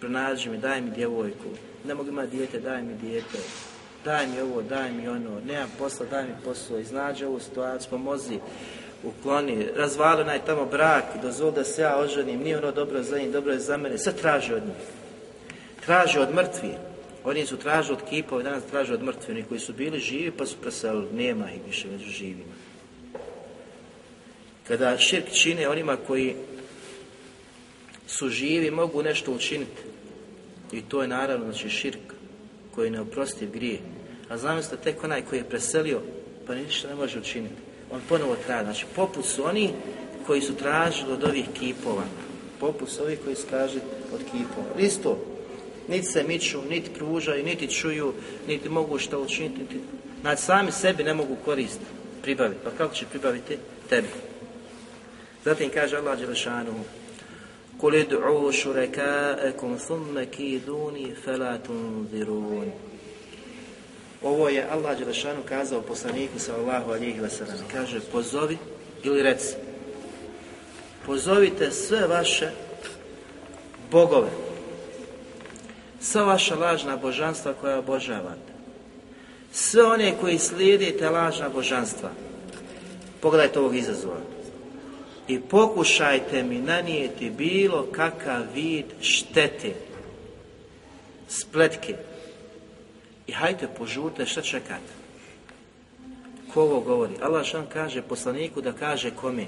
Pronađi mi, daj mi djevojku. Ne mogu imati dijete, daj mi dijete. Daj mi ovo, daj mi ono. Nemam posla, daj mi posao. Iznađi ovu situaciju, pomozi ukloni, razvali onaj tamo brak, dozvoli da se ja oženim, nije ono dobro za njih, dobro je za mene, sve traži od njih. Traži od mrtvi. Oni su tražili od kipova, danas traže od mrtvi. Oni koji su bili živi pa su preselili. Nema ih više među živima. Kada širk čine onima koji su živi, mogu nešto učiniti. I to je naravno znači širk koji je neoprostiv grije. A zamislite tek onaj koji je preselio, pa ništa ne može učiniti. On ponovo traži. Znači, poput su oni koji su tražili od ovih kipova. Poput su ovih koji su tražili od kipova. Isto, niti se miču, niti pružaju, niti čuju, niti mogu što učiniti, niti... Znači, sami sebi ne mogu koristiti, pribaviti. Pa kako će pribaviti? Tebi. Zatim kaže Allah Đelešanu, قل ادعوا شركاءكم ثم كيدوني فلا تنظرون Ovo je Allah Đelešanu kazao poslaniku sallallahu alihi wasallam. Kaže, pozovi ili reci, pozovite sve vaše bogove, sva vaša lažna božanstva koja obožavate, sve one koji slijedite lažna božanstva, pogledajte ovog izazova, i pokušajte mi nanijeti bilo kakav vid štete, spletke. I hajte požurte, šta čekate? Ko ovo govori? Allah šan kaže poslaniku da kaže kome?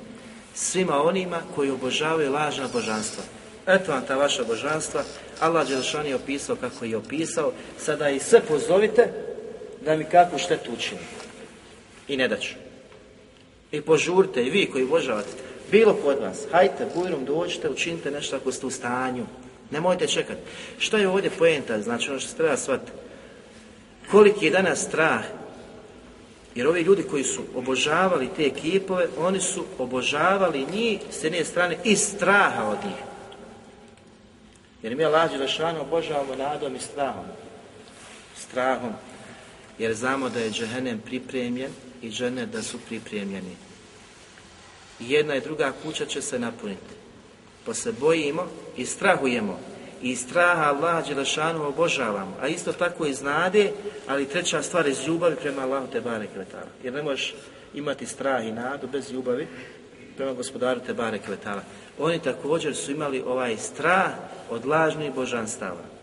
Svima onima koji obožavaju lažna božanstva. Eto vam ta vaša božanstva. Allah Đelšan je opisao kako je opisao. Sada i sve pozovite da mi kakvu štetu učini. I ne daću. I požurte, i vi koji obožavate. Bilo kod vas, hajte, bujrom dođite, učinite nešto ako ste u stanju. Nemojte čekati. Što je ovdje poenta? Znači ono što se treba shvatiti. Koliki je danas strah? Jer ovi ljudi koji su obožavali te ekipove, oni su obožavali njih s jedne strane i straha od njih. Jer mi lađi Đelešanu obožavamo nadom i strahom. Strahom. Jer znamo da je džehennem pripremljen i žene da su pripremljeni jedna i druga kuća će se napuniti. Pa se bojimo i strahujemo. I straha Allah Đelešanu obožavamo. A isto tako i znade, ali treća stvar iz ljubavi prema Allahu te barek Jer ne možeš imati strah i nadu bez ljubavi prema gospodaru te barek Oni također su imali ovaj strah od lažnih božanstava.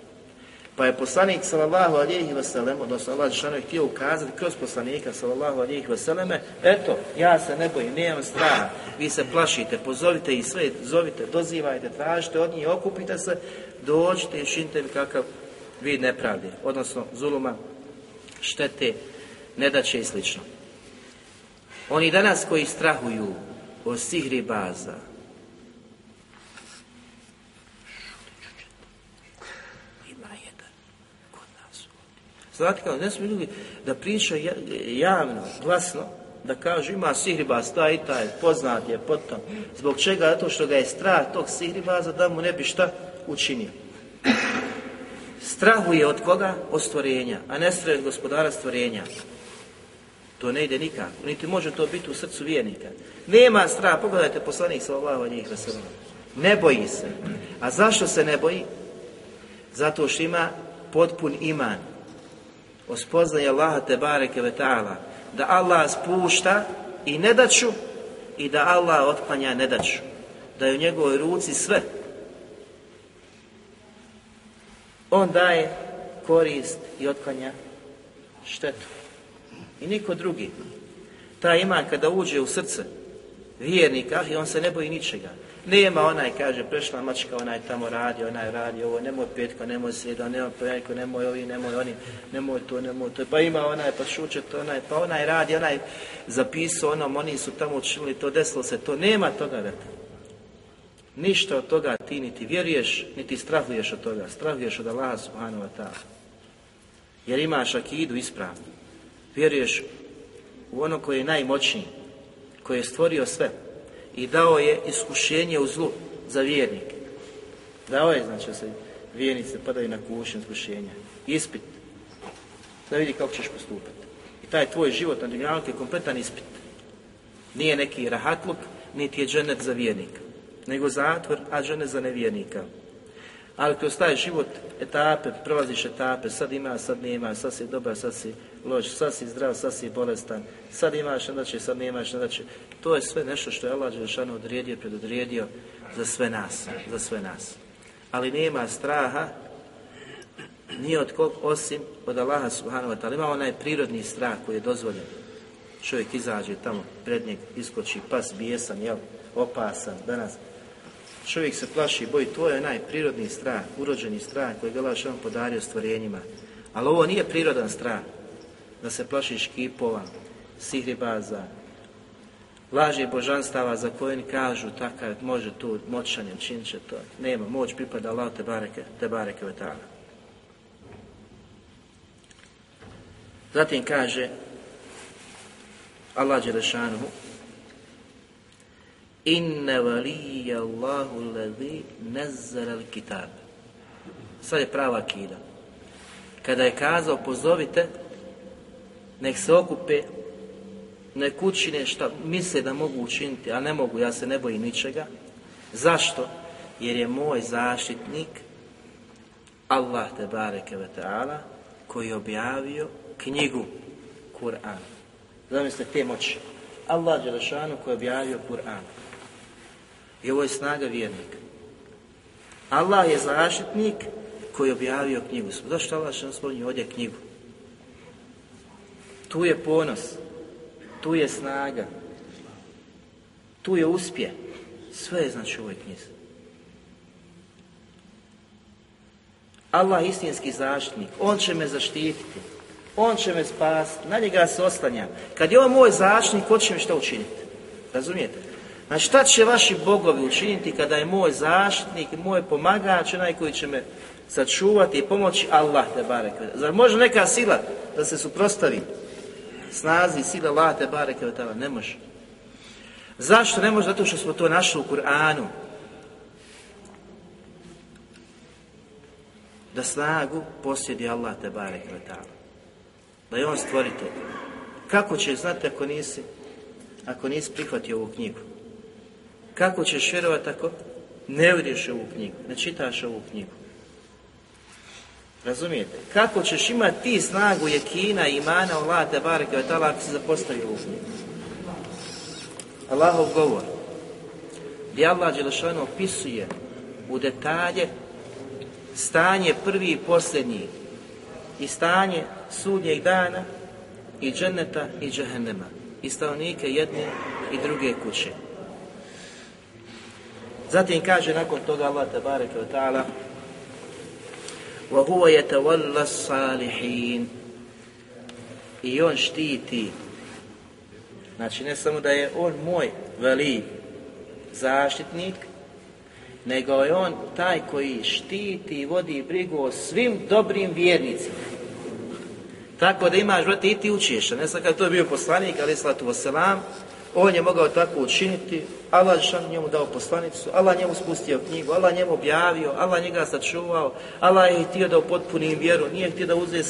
Pa je poslanik sallallahu alihi wasallam, odnosno Allah Žešanu je htio ukazati kroz poslanika sallallahu alihi wasallam, eto, ja se ne bojim, nemam straha, vi se plašite, pozovite i sve, zovite, dozivajte, tražite od njih, okupite se, dođite i činite mi kakav vid nepravde, odnosno zuluma, štete, nedaće i slično. Oni danas koji strahuju od sihri baza, Kao, ne smiju ljudi da pričaju javno, glasno, da kažu ima sihribaz, taj i taj, poznat je potom. Zbog čega? Zato što ga je strah tog sihribaza da mu ne bi šta učinio. Strahuje od koga? Od stvorenja, a ne strahuje od gospodara stvorenja. To ne ide nikako, niti može to biti u srcu vjernika. Nema straha, pogledajte poslanik sallallahu njih wasallam. Ne boji se. A zašto se ne boji? Zato što ima potpun iman o spoznaje Allaha te bareke ve ta'ala, da Allah spušta i ne daću i da Allah otklanja ne daću. Da je u njegovoj ruci sve. On daje korist i otklanja štetu. I niko drugi. Ta iman kada uđe u srce vjernika i on se ne boji ničega. Nema onaj, kaže, prešla mačka, onaj tamo radi, onaj radi ovo, nemoj petko, nemoj sreda, nemoj petko, nemoj ovi, nemoj oni, nemoj to, nemoj to. Pa ima onaj, pa šuće to, onaj, pa onaj radi, onaj zapisao onom, oni su tamo učinili to, desilo se to. Nema toga, vrata. Ništa od toga ti niti vjeruješ, niti strahuješ od toga. Strahuješ od Allaha subhanahu wa ta'ala. Jer imaš akidu ispravnu. Vjeruješ u ono koje je najmoćniji, koji je stvorio sve i dao je iskušenje u zlu za vjernike. Dao je, znači, da se vjernice padaju na kušnje iskušenja. Ispit. Da vidi kako ćeš postupati. I taj tvoj život na dunjalku je kompletan ispit. Nije neki rahatluk, niti je dženet za vjernika. Nego zatvor, a dženet za nevjernika. Ali kroz taj život, etape, prolaziš etape, sad ima, sad nema, sad si dobar, sad si loš, sad si zdrav, sad si bolestan, sad imaš, onda sad nemaš, onda. To je sve nešto što je Allah Đelšanu odredio, predodredio za sve nas, za sve nas. Ali nema straha ni od kog osim od Allaha subhanahu wa ta'ala. Ima onaj prirodni strah koji je dozvoljen. Čovjek izađe tamo, pred njeg iskoči pas bijesan, jel, opasan, danas čovjek se plaši, boji, to je onaj prirodni strah, urođeni strah koji je on podario stvorenjima. Ali ovo nije prirodan strah, da se plašiš kipova, sihribaza, laži božanstava za koje oni kažu takav može tu moćanjem činit će to. Nema, moć pripada Allah te bareke, te bareke vetala. Zatim kaže Allah Đelešanuhu Inne valije Allahu nezzara kitab. Sad je prava kida. Kada je kazao pozovite, nek se okupe, nek učine šta misle da mogu učiniti, a ne mogu, ja se ne bojim ničega. Zašto? Jer je moj zaštitnik Allah te bareke ve ta'ala koji je objavio knjigu Kur'an. Zamislite te moći. Allah Đelešanu koji je objavio Kur'an. I ovo je snaga vjernika. Allah je zaštitnik koji je objavio knjigu. Zašto Allah što nas ovdje knjigu? Tu je ponos, tu je snaga, tu je uspje. Sve je znači u ovoj knjizi. Allah je istinski zaštitnik, On će me zaštititi, On će me spasiti, na njega se oslanja. Kad je On moj zaštitnik, ko će mi šta učiniti? Razumijete? Znači šta će vaši bogovi učiniti kada je moj zaštitnik, moj pomagač, onaj koji će me sačuvati i pomoći Allah te barek. Zar može neka sila da se suprostavi snazi sila Allah te barek Ne može. Zašto ne može? Zato što smo to našli u Kur'anu. Da snagu posjedi Allah te barek Da je on stvoritelj. Kako će znati ako nisi, ako nisi prihvatio ovu knjigu? Kako ćeš vjerovati ako ne vidiš ovu knjigu, ne čitaš ovu knjigu? Razumijete? Kako ćeš imati ti snagu jekina i imana Allah te bareke od ako se zapostavi ovu knjigu? Allahov govor gdje Allah Đelešanu opisuje u detalje stanje prvi i posljednji i stanje sudnjeg dana i dženeta i džehennema i stanovnike jedne i druge kuće. Zatim kaže nakon toga Allah tabaraka wa ta'ala وَهُوَ يَتَوَلَّ الصَّالِحِينَ I on štiti Znači ne samo da je on moj veli zaštitnik, nego je on taj koji štiti i vodi brigu o svim dobrim vjernicima. Tako da imaš, brate, i ti učiješ, ne znam kada to je bio poslanik, ali slatu wasalam, on je mogao tako učiniti, Allah je njemu dao poslanicu, Allah njemu spustio knjigu, Allah njemu objavio, Allah njega sačuvao, Allah je htio da upotpuni vjeru, nije htio da uzme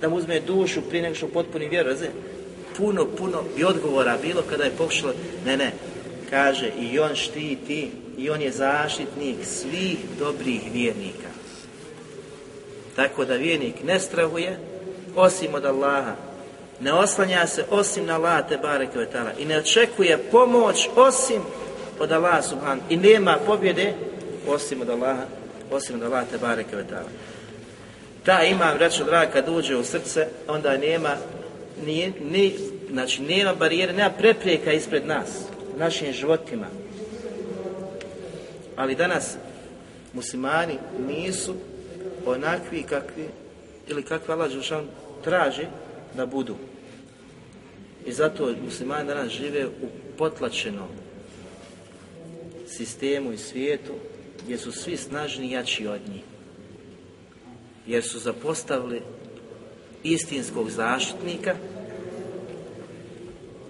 da mu uzme dušu prije nego što potpuni vjeru. Puno, puno bi odgovora bilo kada je pokušalo, ne, ne, kaže i on štiti, i on je zaštitnik svih dobrih vjernika. Tako da vjernik ne strahuje, osim od Allaha, ne oslanja se osim na Allah te bareke i ne očekuje pomoć osim od Allaha subhan i nema pobjede osim od Allaha osim od Allaha te bareke Ta imam, reću draga, kad uđe u srce, onda nema ni, ni znači nema barijere, nema prepreka ispred nas, našim životima. Ali danas muslimani nisu onakvi kakvi ili kakvi Allah traži da budu. I zato muslimani danas žive u potlačenom sistemu i svijetu gdje su svi snažni jači od njih. Jer su zapostavili istinskog zaštitnika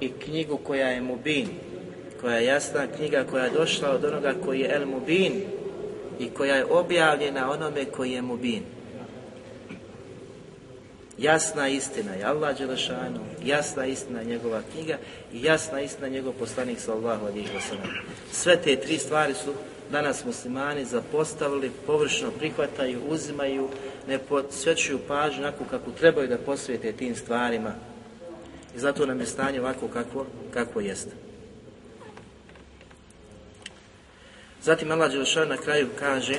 i knjigu koja je Mubin, koja je jasna knjiga koja je došla od onoga koji je El Mubin i koja je objavljena onome koji je Mubin. Jasna istina je Allah Đelešanu, jasna istina je njegova knjiga i jasna istina je njegov poslanik sallahu alihi. Sve te tri stvari su danas muslimani zapostavili, površno prihvataju, uzimaju, ne posvećuju pažnju onako kako trebaju da posvijete tim stvarima. I zato nam je stanje ovako kakvo, kakvo jeste. Zatim Allah Đelešanu na kraju kaže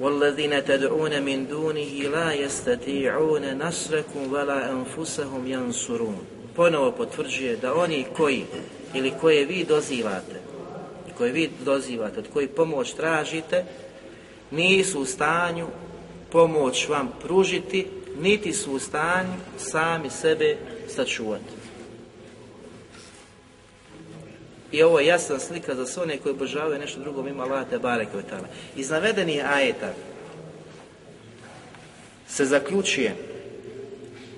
وَالَّذِينَ تَدْعُونَ مِنْ دُونِهِ لَا يَسْتَطِيعُونَ نَصْرَكُمْ وَلَا أَنفُسَهُمْ يَنْصُرُونَ Ponovo potvrđuje da oni koji ili koje vi dozivate, koje vi dozivate, od koji pomoć tražite, nisu u stanju pomoć vam pružiti, niti su u stanju sami sebe sačuvati. I ovo je jasna slika za sve one koji obožavaju nešto drugo mimo Allah te bareke Iz navedenih ajeta se zaključuje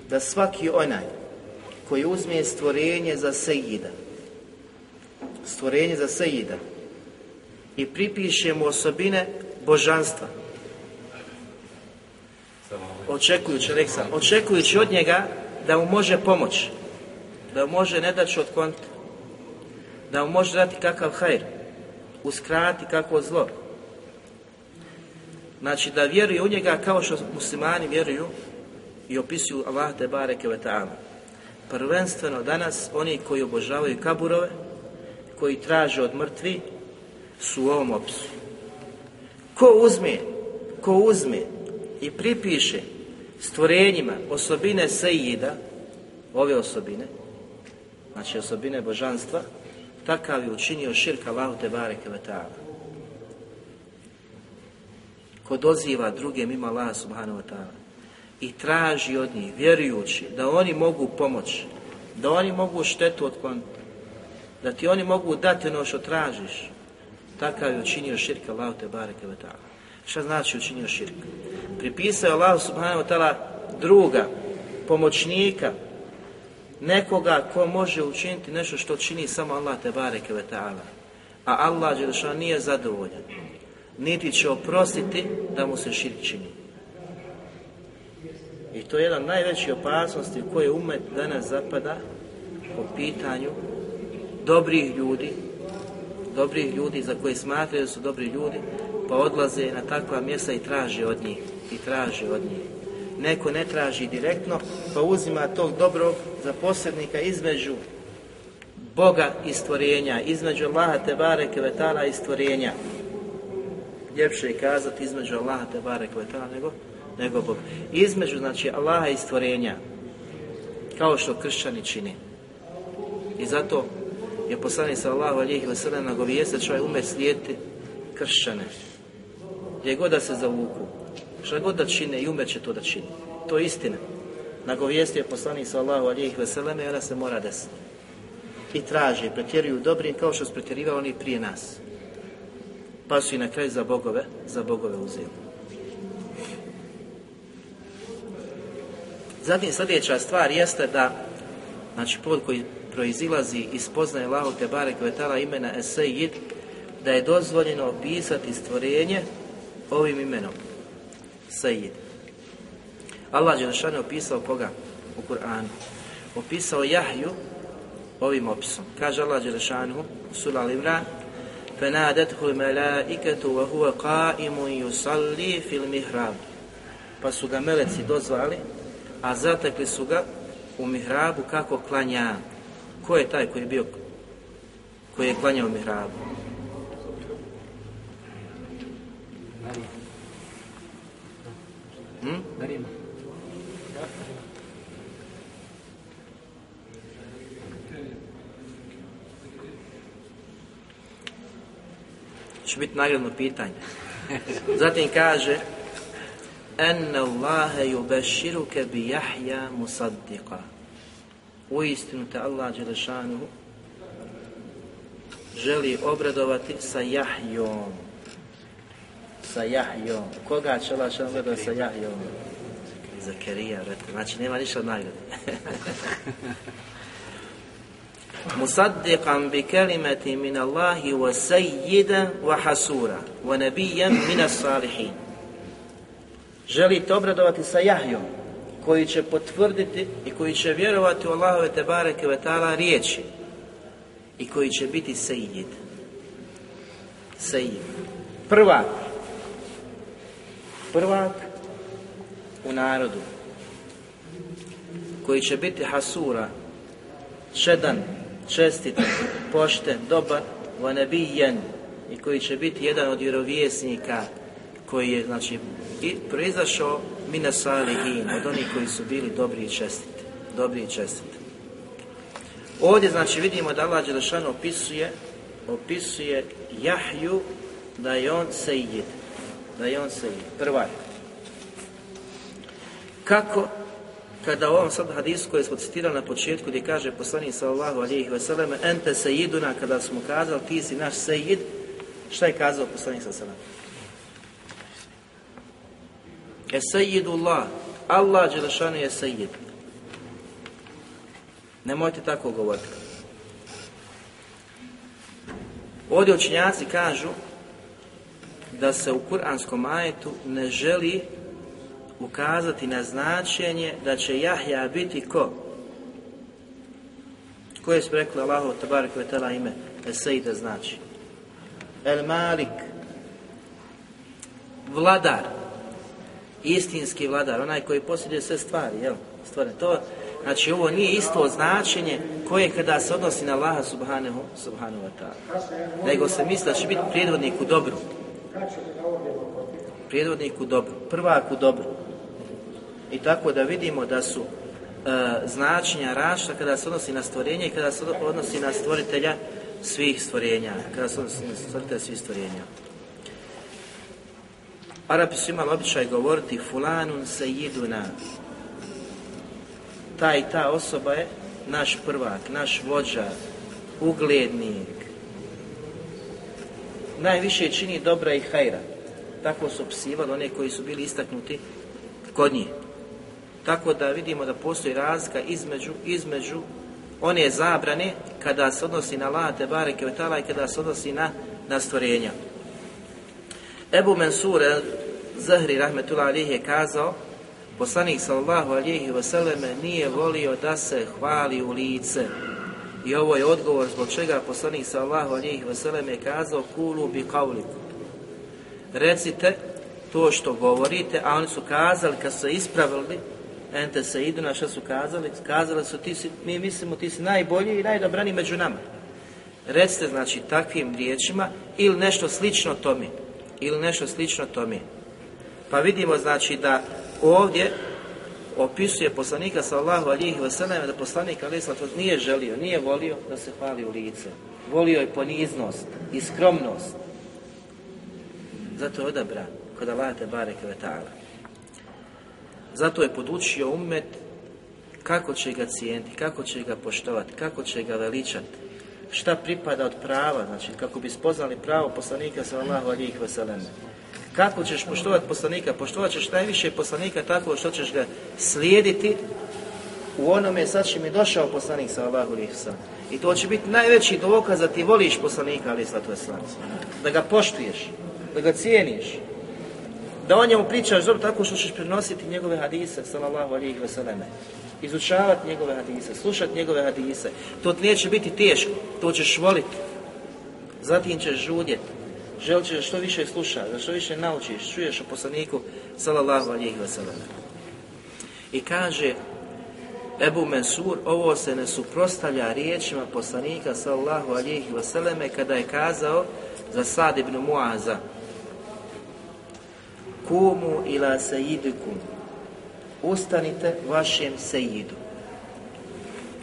da svaki onaj koji uzme stvorenje za sejida, stvorenje za sejida i pripiše mu osobine božanstva, očekujući, rekao očekujući od njega da mu može pomoći, da mu može ne daći od konta, da mu može dati kakav hajr, uskrati kakvo zlo. Znači da vjeruje u njega kao što muslimani vjeruju i opisuju Allah te bareke ve Prvenstveno danas oni koji obožavaju kaburove, koji traže od mrtvi, su u ovom opisu. Ko uzme, ko uzme i pripiše stvorenjima osobine sejida, ove osobine, znači osobine božanstva, takav je učinio širk Allahu te bareke ve Ko doziva druge mimo Allaha subhanahu wa ta'ala i traži od njih, vjerujući da oni mogu pomoći, da oni mogu štetu otkloniti, da ti oni mogu dati ono što tražiš, takav je učinio širk Allahu te bareke ve Šta znači učinio širk? Pripisao Allah subhanahu wa ta'ala druga, pomoćnika, nekoga ko može učiniti nešto što čini samo Allah te bareke ve ta'ala. A Allah Đelešan nije zadovoljan. Niti će oprostiti da mu se širk čini. I to je jedan najveći opasnosti u koje umet danas zapada po pitanju dobrih ljudi, dobrih ljudi za koje smatraju da su dobri ljudi, pa odlaze na takva mjesta i traže od njih, i traže od njih neko ne traži direktno, pa uzima tog dobrog za posrednika između Boga i stvorenja, između Allaha te bareke vetala i stvorenja. Ljepše je kazati između Allaha te bareke vetala nego, nego Bog. Između, znači, Allaha i stvorenja, kao što kršćani čini. I zato je poslanik sallallahu alihi wa sallam nagovijesta ume slijediti kršćane. Gdje god da se zavuku, Šta god da čine i umeće to da čini. To je istina. Nagovijestio je poslanik sallahu alijih veseleme i ona se mora desiti. I traži, pretjeruju dobrim kao što su pretjerivali oni prije nas. Pa su i na kraju za bogove, za bogove uzeli. Zatim sljedeća stvar jeste da, znači plod koji proizilazi iz poznaje Allahu te barek vetala imena Esejid, da je dozvoljeno opisati stvorenje ovim imenom Sejid. Allah Đelešan je opisao koga u Kur'anu? Opisao Jahju ovim opisom. Kaže Allah Đelešanu u Sula Al-Imran فَنَادَتْهُ الْمَلَائِكَةُ وَهُوَ قَائِمٌ يُصَلِّي فِي الْمِهْرَابِ Pa su ga meleci dozvali, a zatekli su ga u mihrabu kako klanja. Ko je taj koji je bio, koji je klanjao u mihrabu? Hm? Da biti nagradno pitanje. Zatim kaže En Allahe yubashiruke bi Jahja musaddiqa U istinu te Allah Đelešanu želi obradovati sa Jahjom Sa Jahjom. Koga će Allah što obradovati sa Jahjom? Zakarija, brate. Znači, nema ništa od nagrade. مصدقا بكلمة من الله وسيدا وحسورا ونبيا من الصالحين želite obradovati sa Jahjom koji će potvrditi i koji će vjerovati u Allahove Tebare Kvetala riječi i koji će biti Sejid. Sejid. Prvak. Prvak u narodu koji će biti Hasura, šedan, čestit, pošten, dobar, vanebijen i koji će biti jedan od vjerovjesnika koji je, znači, i proizašao mine salihin, od onih koji su bili dobri i čestiti. Dobri i čestiti. Ovdje, znači, vidimo da Allah Đelešanu opisuje, opisuje Jahju da je on sejid. Da je on sejid. Prvak. Kako kada u ovom sad hadisu koji smo citirali na početku gdje kaže poslanik sallallahu alihi vseleme ente sejiduna kada smo kazali ti si naš sejid šta je kazao poslanik sallallahu E sejidullah Allah Đelešanu je sejid nemojte tako govoriti ovdje učinjaci kažu da se u kuranskom ajetu ne želi ukazati na značenje da će Jahja biti ko? Ko je rekli Allahu tabarik ve ime? Esejda znači. El Malik. Vladar. Istinski vladar, onaj koji posjeduje sve stvari, jel? Stvari. To, znači ovo nije isto značenje koje kada se odnosi na Allaha subhanahu, subhanahu wa ta'ala. Nego se misli da će biti prijedvodnik u dobru. Prijedvodnik u dobru. Prvak u dobru. I tako da vidimo da su e, značenja različita kada se odnosi na stvorenje i kada se odnosi na stvoritelja svih stvorenja, kada se odnosi na stvoritelja svih stvorenja. Arapi su imali običaj govoriti fulanun se jiduna. Ta i ta osoba je naš prvak, naš vođa, uglednik. Najviše čini dobra i hajra. Tako su opsivali one koji su bili istaknuti kod njih. Tako da vidimo da postoji razlika između, između one zabrane kada se odnosi na late bareke i kada se odnosi na, na stvorenja. Ebu Mensur Zahri rahmetullah alihi je kazao poslanik sallallahu alihi vseleme nije volio da se hvali u lice. I ovo je odgovor zbog čega poslanik sallallahu alihi vseleme je kazao kulu bi kauliku. Recite to što govorite, a oni su kazali kad su se ispravili ente se idu na što su kazali, kazali su ti si, mi mislimo ti si najbolji i najdobraniji među nama. Recite znači takvim riječima ili nešto slično tome. Ili nešto slično tome. Pa vidimo znači da ovdje opisuje poslanika sallahu alihi wasallam da poslanik alihi nije želio, nije volio da se hvali u lice. Volio je poniznost i skromnost. Zato je odabra kod Allah te bareke zato je podučio umet kako će ga cijeniti, kako će ga poštovati, kako će ga veličati, šta pripada od prava, znači kako bi spoznali pravo poslanika sallallahu alihi wasallam. Kako ćeš poštovati poslanika? Poštovat ćeš najviše poslanika tako što ćeš ga slijediti u onome sad će mi došao poslanik alihi wasallam. I to će biti najveći dokaz da ti voliš poslanika alihi wasallam. Da ga poštuješ, da ga cijeniš, da o njemu pričaš dobro tako što ćeš prenositi njegove hadise, sallallahu alihi vseleme. Izučavati njegove hadise, slušati njegove hadise. To neće biti teško, to ćeš voliti. Zatim ćeš žudjeti. Želit ćeš da što više slušaš, da što više naučiš, čuješ o poslaniku, sallallahu alihi vseleme. I kaže Ebu Mensur, ovo se ne suprostavlja riječima poslanika, sallallahu alihi vseleme, kada je kazao za Sad ibn Muaza, Kumu ila sejidikum. Ustanite vašem sejidu.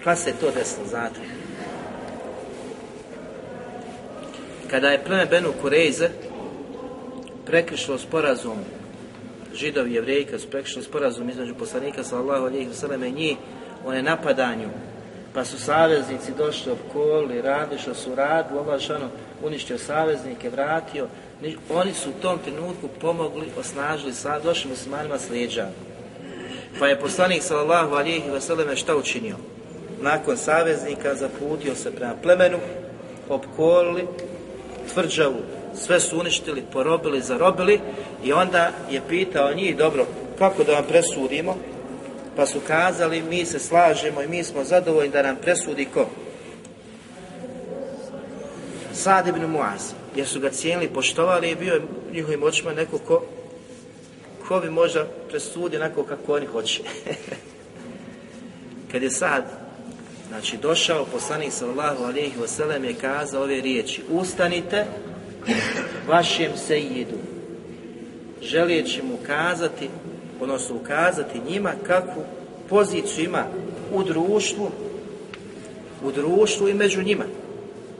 Kad se to desilo, znate? Kada je pleme Benu Kurejze prekršilo sporazum židovi jevreji su prekršili sporazum između poslanika sallallahu alejhi ve i njih o nenapadanju pa su saveznici došli opkolili, radili što su radili, Allah šano uništio saveznike, vratio. Oni su u tom trenutku pomogli, osnažili, došli muslimanima s. Pa je poslanik sallallahu alihi vseleme šta učinio? Nakon saveznika zaputio se prema plemenu, opkolili, tvrđavu, sve su uništili, porobili, zarobili i onda je pitao njih, dobro, kako da vam presudimo? Pa su kazali, mi se slažemo i mi smo zadovoljni da nam presudi ko? Sad ibn Muaz, jer su ga cijenili, poštovali i bio je njihovim očima neko ko, ko bi možda presudio onako kako oni hoće. Kad je sad, znači došao poslanik sallallahu alejhi ve sellem je kazao ove riječi: Ustanite vašem sejidu, želijeći mu kazati odnosno ukazati njima kakvu poziciju ima u društvu, u društvu i među njima.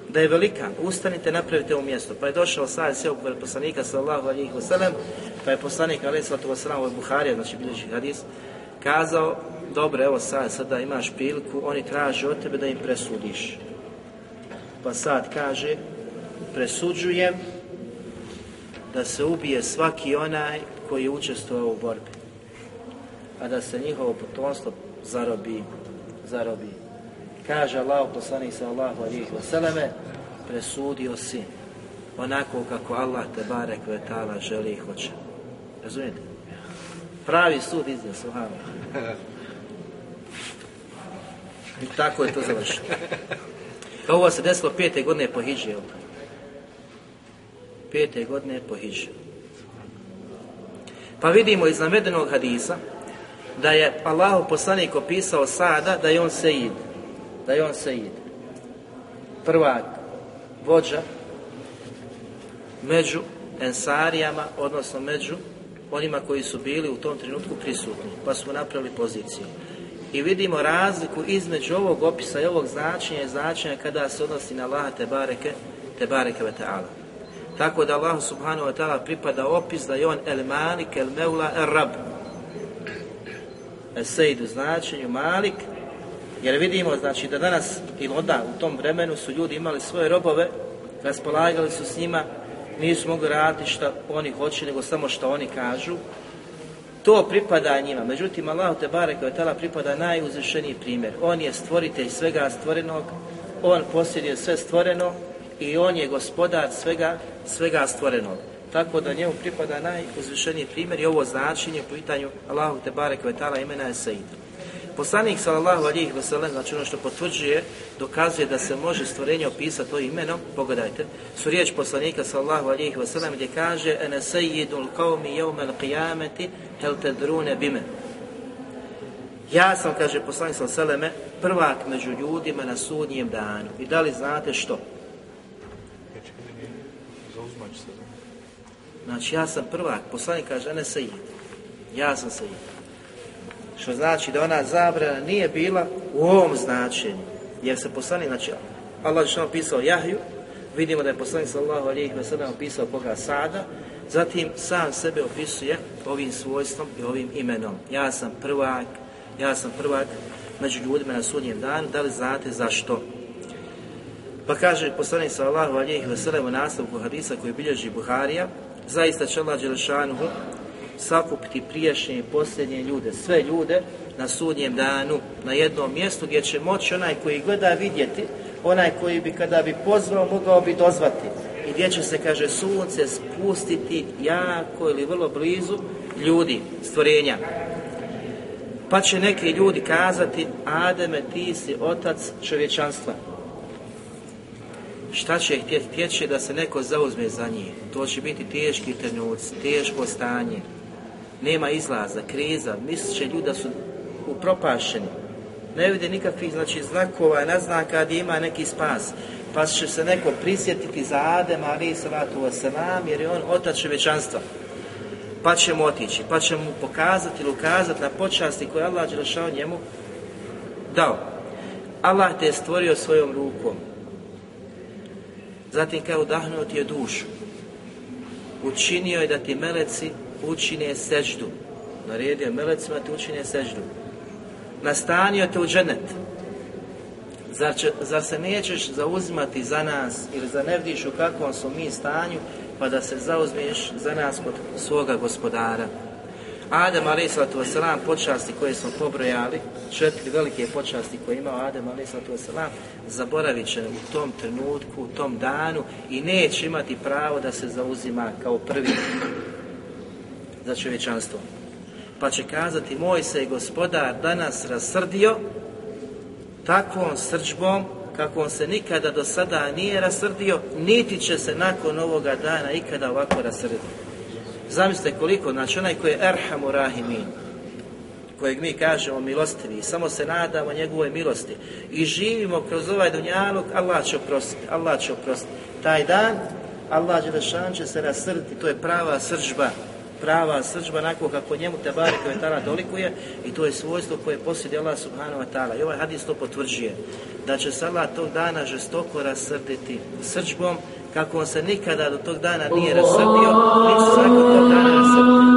Da je velika, ustanite, napravite ovo mjesto. Pa je došao sad sve u poslanika sallahu alihi wasallam, pa je poslanik alihi sallatu wasallam, ovo je Buharija, znači bilježi hadis, kazao, dobro, evo sad, sada imaš priliku, oni traže od tebe da im presudiš. Pa sad kaže, presuđujem da se ubije svaki onaj koji je učestvovao u borbi a da se njihovo potomstvo zarobi, zarobi. Kaže Allah, poslanik sa Allahu alihi vseleme, presudio si onako kako Allah te barek vetala želi i hoće. Razumijete? Pravi sud izde, suhano. I tako je to završeno. Ovo se desilo pete godine po Hidži, Pete godine po Hidži. Pa vidimo iz navedenog hadisa da je Allahu poslanik opisao Sada da je on Sejid. Da je on Sejid. Prvak, vođa među ensarijama, odnosno među onima koji su bili u tom trenutku prisutni, pa su napravili poziciju. I vidimo razliku između ovog opisa i ovog značenja i značenja kada se odnosi na Allaha te bareke, te bareke ve ta'ala. Tako da Allahu subhanahu wa ta'ala pripada opis da je on el malik, el meula, el rab, Sejd u značenju Malik, jer vidimo znači da danas ili onda u tom vremenu su ljudi imali svoje robove, raspolagali su s njima, nisu mogli raditi što oni hoće, nego samo što oni kažu. To pripada njima. Međutim, Allah te barek tala pripada najuzvišeniji primjer. On je stvoritelj svega stvorenog, on posjeduje sve stvoreno i on je gospodar svega, svega stvorenog tako da njemu pripada najuzvišeniji primjer i ovo značenje po pitanju Allahu te barek imena je Said. Poslanik sallallahu alihi wasallam, znači ono što potvrđuje, dokazuje da se može stvorenje opisati to imenom, pogledajte, su riječ poslanika sallallahu alihi wasallam gdje kaže ene sejidul qavmi jevmel qiyameti hel tedrune bime. Ja sam, kaže poslanik sallallahu alihi prvak među ljudima na sudnjem danu. I da li znate što? Znači ja sam prvak, poslanik kaže Sejid. Ja sam Sejid. Što znači da ona zabrana nije bila u ovom značenju. Jer se poslanik, znači Allah je opisao Jahju, vidimo da je poslanik sallahu alijih ve sellem opisao koga Sada, zatim sam sebe opisuje ovim svojstvom i ovim imenom. Ja sam prvak, ja sam prvak među ljudima na sudnjem danu, da li znate zašto? Pa kaže poslanik sallahu alijih ve sellem u nastavku hadisa koji bilježi Buharija, zaista će Allah sakupiti prijašnje i posljednje ljude, sve ljude na sudnjem danu, na jednom mjestu gdje će moći onaj koji gleda vidjeti, onaj koji bi kada bi pozvao mogao bi dozvati i gdje će se, kaže, sunce spustiti jako ili vrlo blizu ljudi, stvorenja. Pa će neki ljudi kazati, Ademe, ti si otac čovječanstva šta će htjeti? Htjet da se neko zauzme za njih. To će biti teški trenuci, teško stanje. Nema izlaza, kriza, mislit će ljudi da su upropašeni. Ne vide nikakvih znači, znakova, naznaka gdje ima neki spas. Pa će se neko prisjetiti za Adem, ali salatu wasalam, jer je on otac čovječanstva. Pa će mu otići, pa će mu pokazati ili ukazati na počasti koje Allah Đelešao njemu dao. Allah te je stvorio svojom rukom Zatim kao udahnuo ti je dušu. Učinio je da ti meleci učine seždu. Naredio melecima ti učine seždu. Nastanio te u dženet. Zar, će, zar se nećeš zauzimati za nas ili za ne vidiš u kakvom su mi stanju pa da se zauzmiješ za nas kod svoga gospodara? Adem a.s. počasti koje smo pobrojali, četiri velike počasti koje je imao Adem a.s. zaboravit će u tom trenutku, u tom danu i neće imati pravo da se zauzima kao prvi za čovječanstvo. Pa će kazati, moj se je gospodar danas rasrdio takvom srđbom kako on se nikada do sada nije rasrdio, niti će se nakon ovoga dana ikada ovako rasrditi. Zamislite koliko, znači onaj koji je Erhamu Rahimin, kojeg mi kažemo milostivi, samo se nadamo njegovoj milosti i živimo kroz ovaj dunjaluk, Allah će oprostiti, Allah će oprostiti. Taj dan, Allah Đelešan će se rasrditi, to je prava sržba, prava sržba nakon kako njemu te bare koje tala dolikuje i to je svojstvo koje posjedi Allah subhanahu wa ta'ala. I ovaj hadis to potvrđuje da će se Allah tog dana žestoko rasrditi srđbom kako on se nikada do tog dana nije rasrdio, već svakog tog dana rasrdio.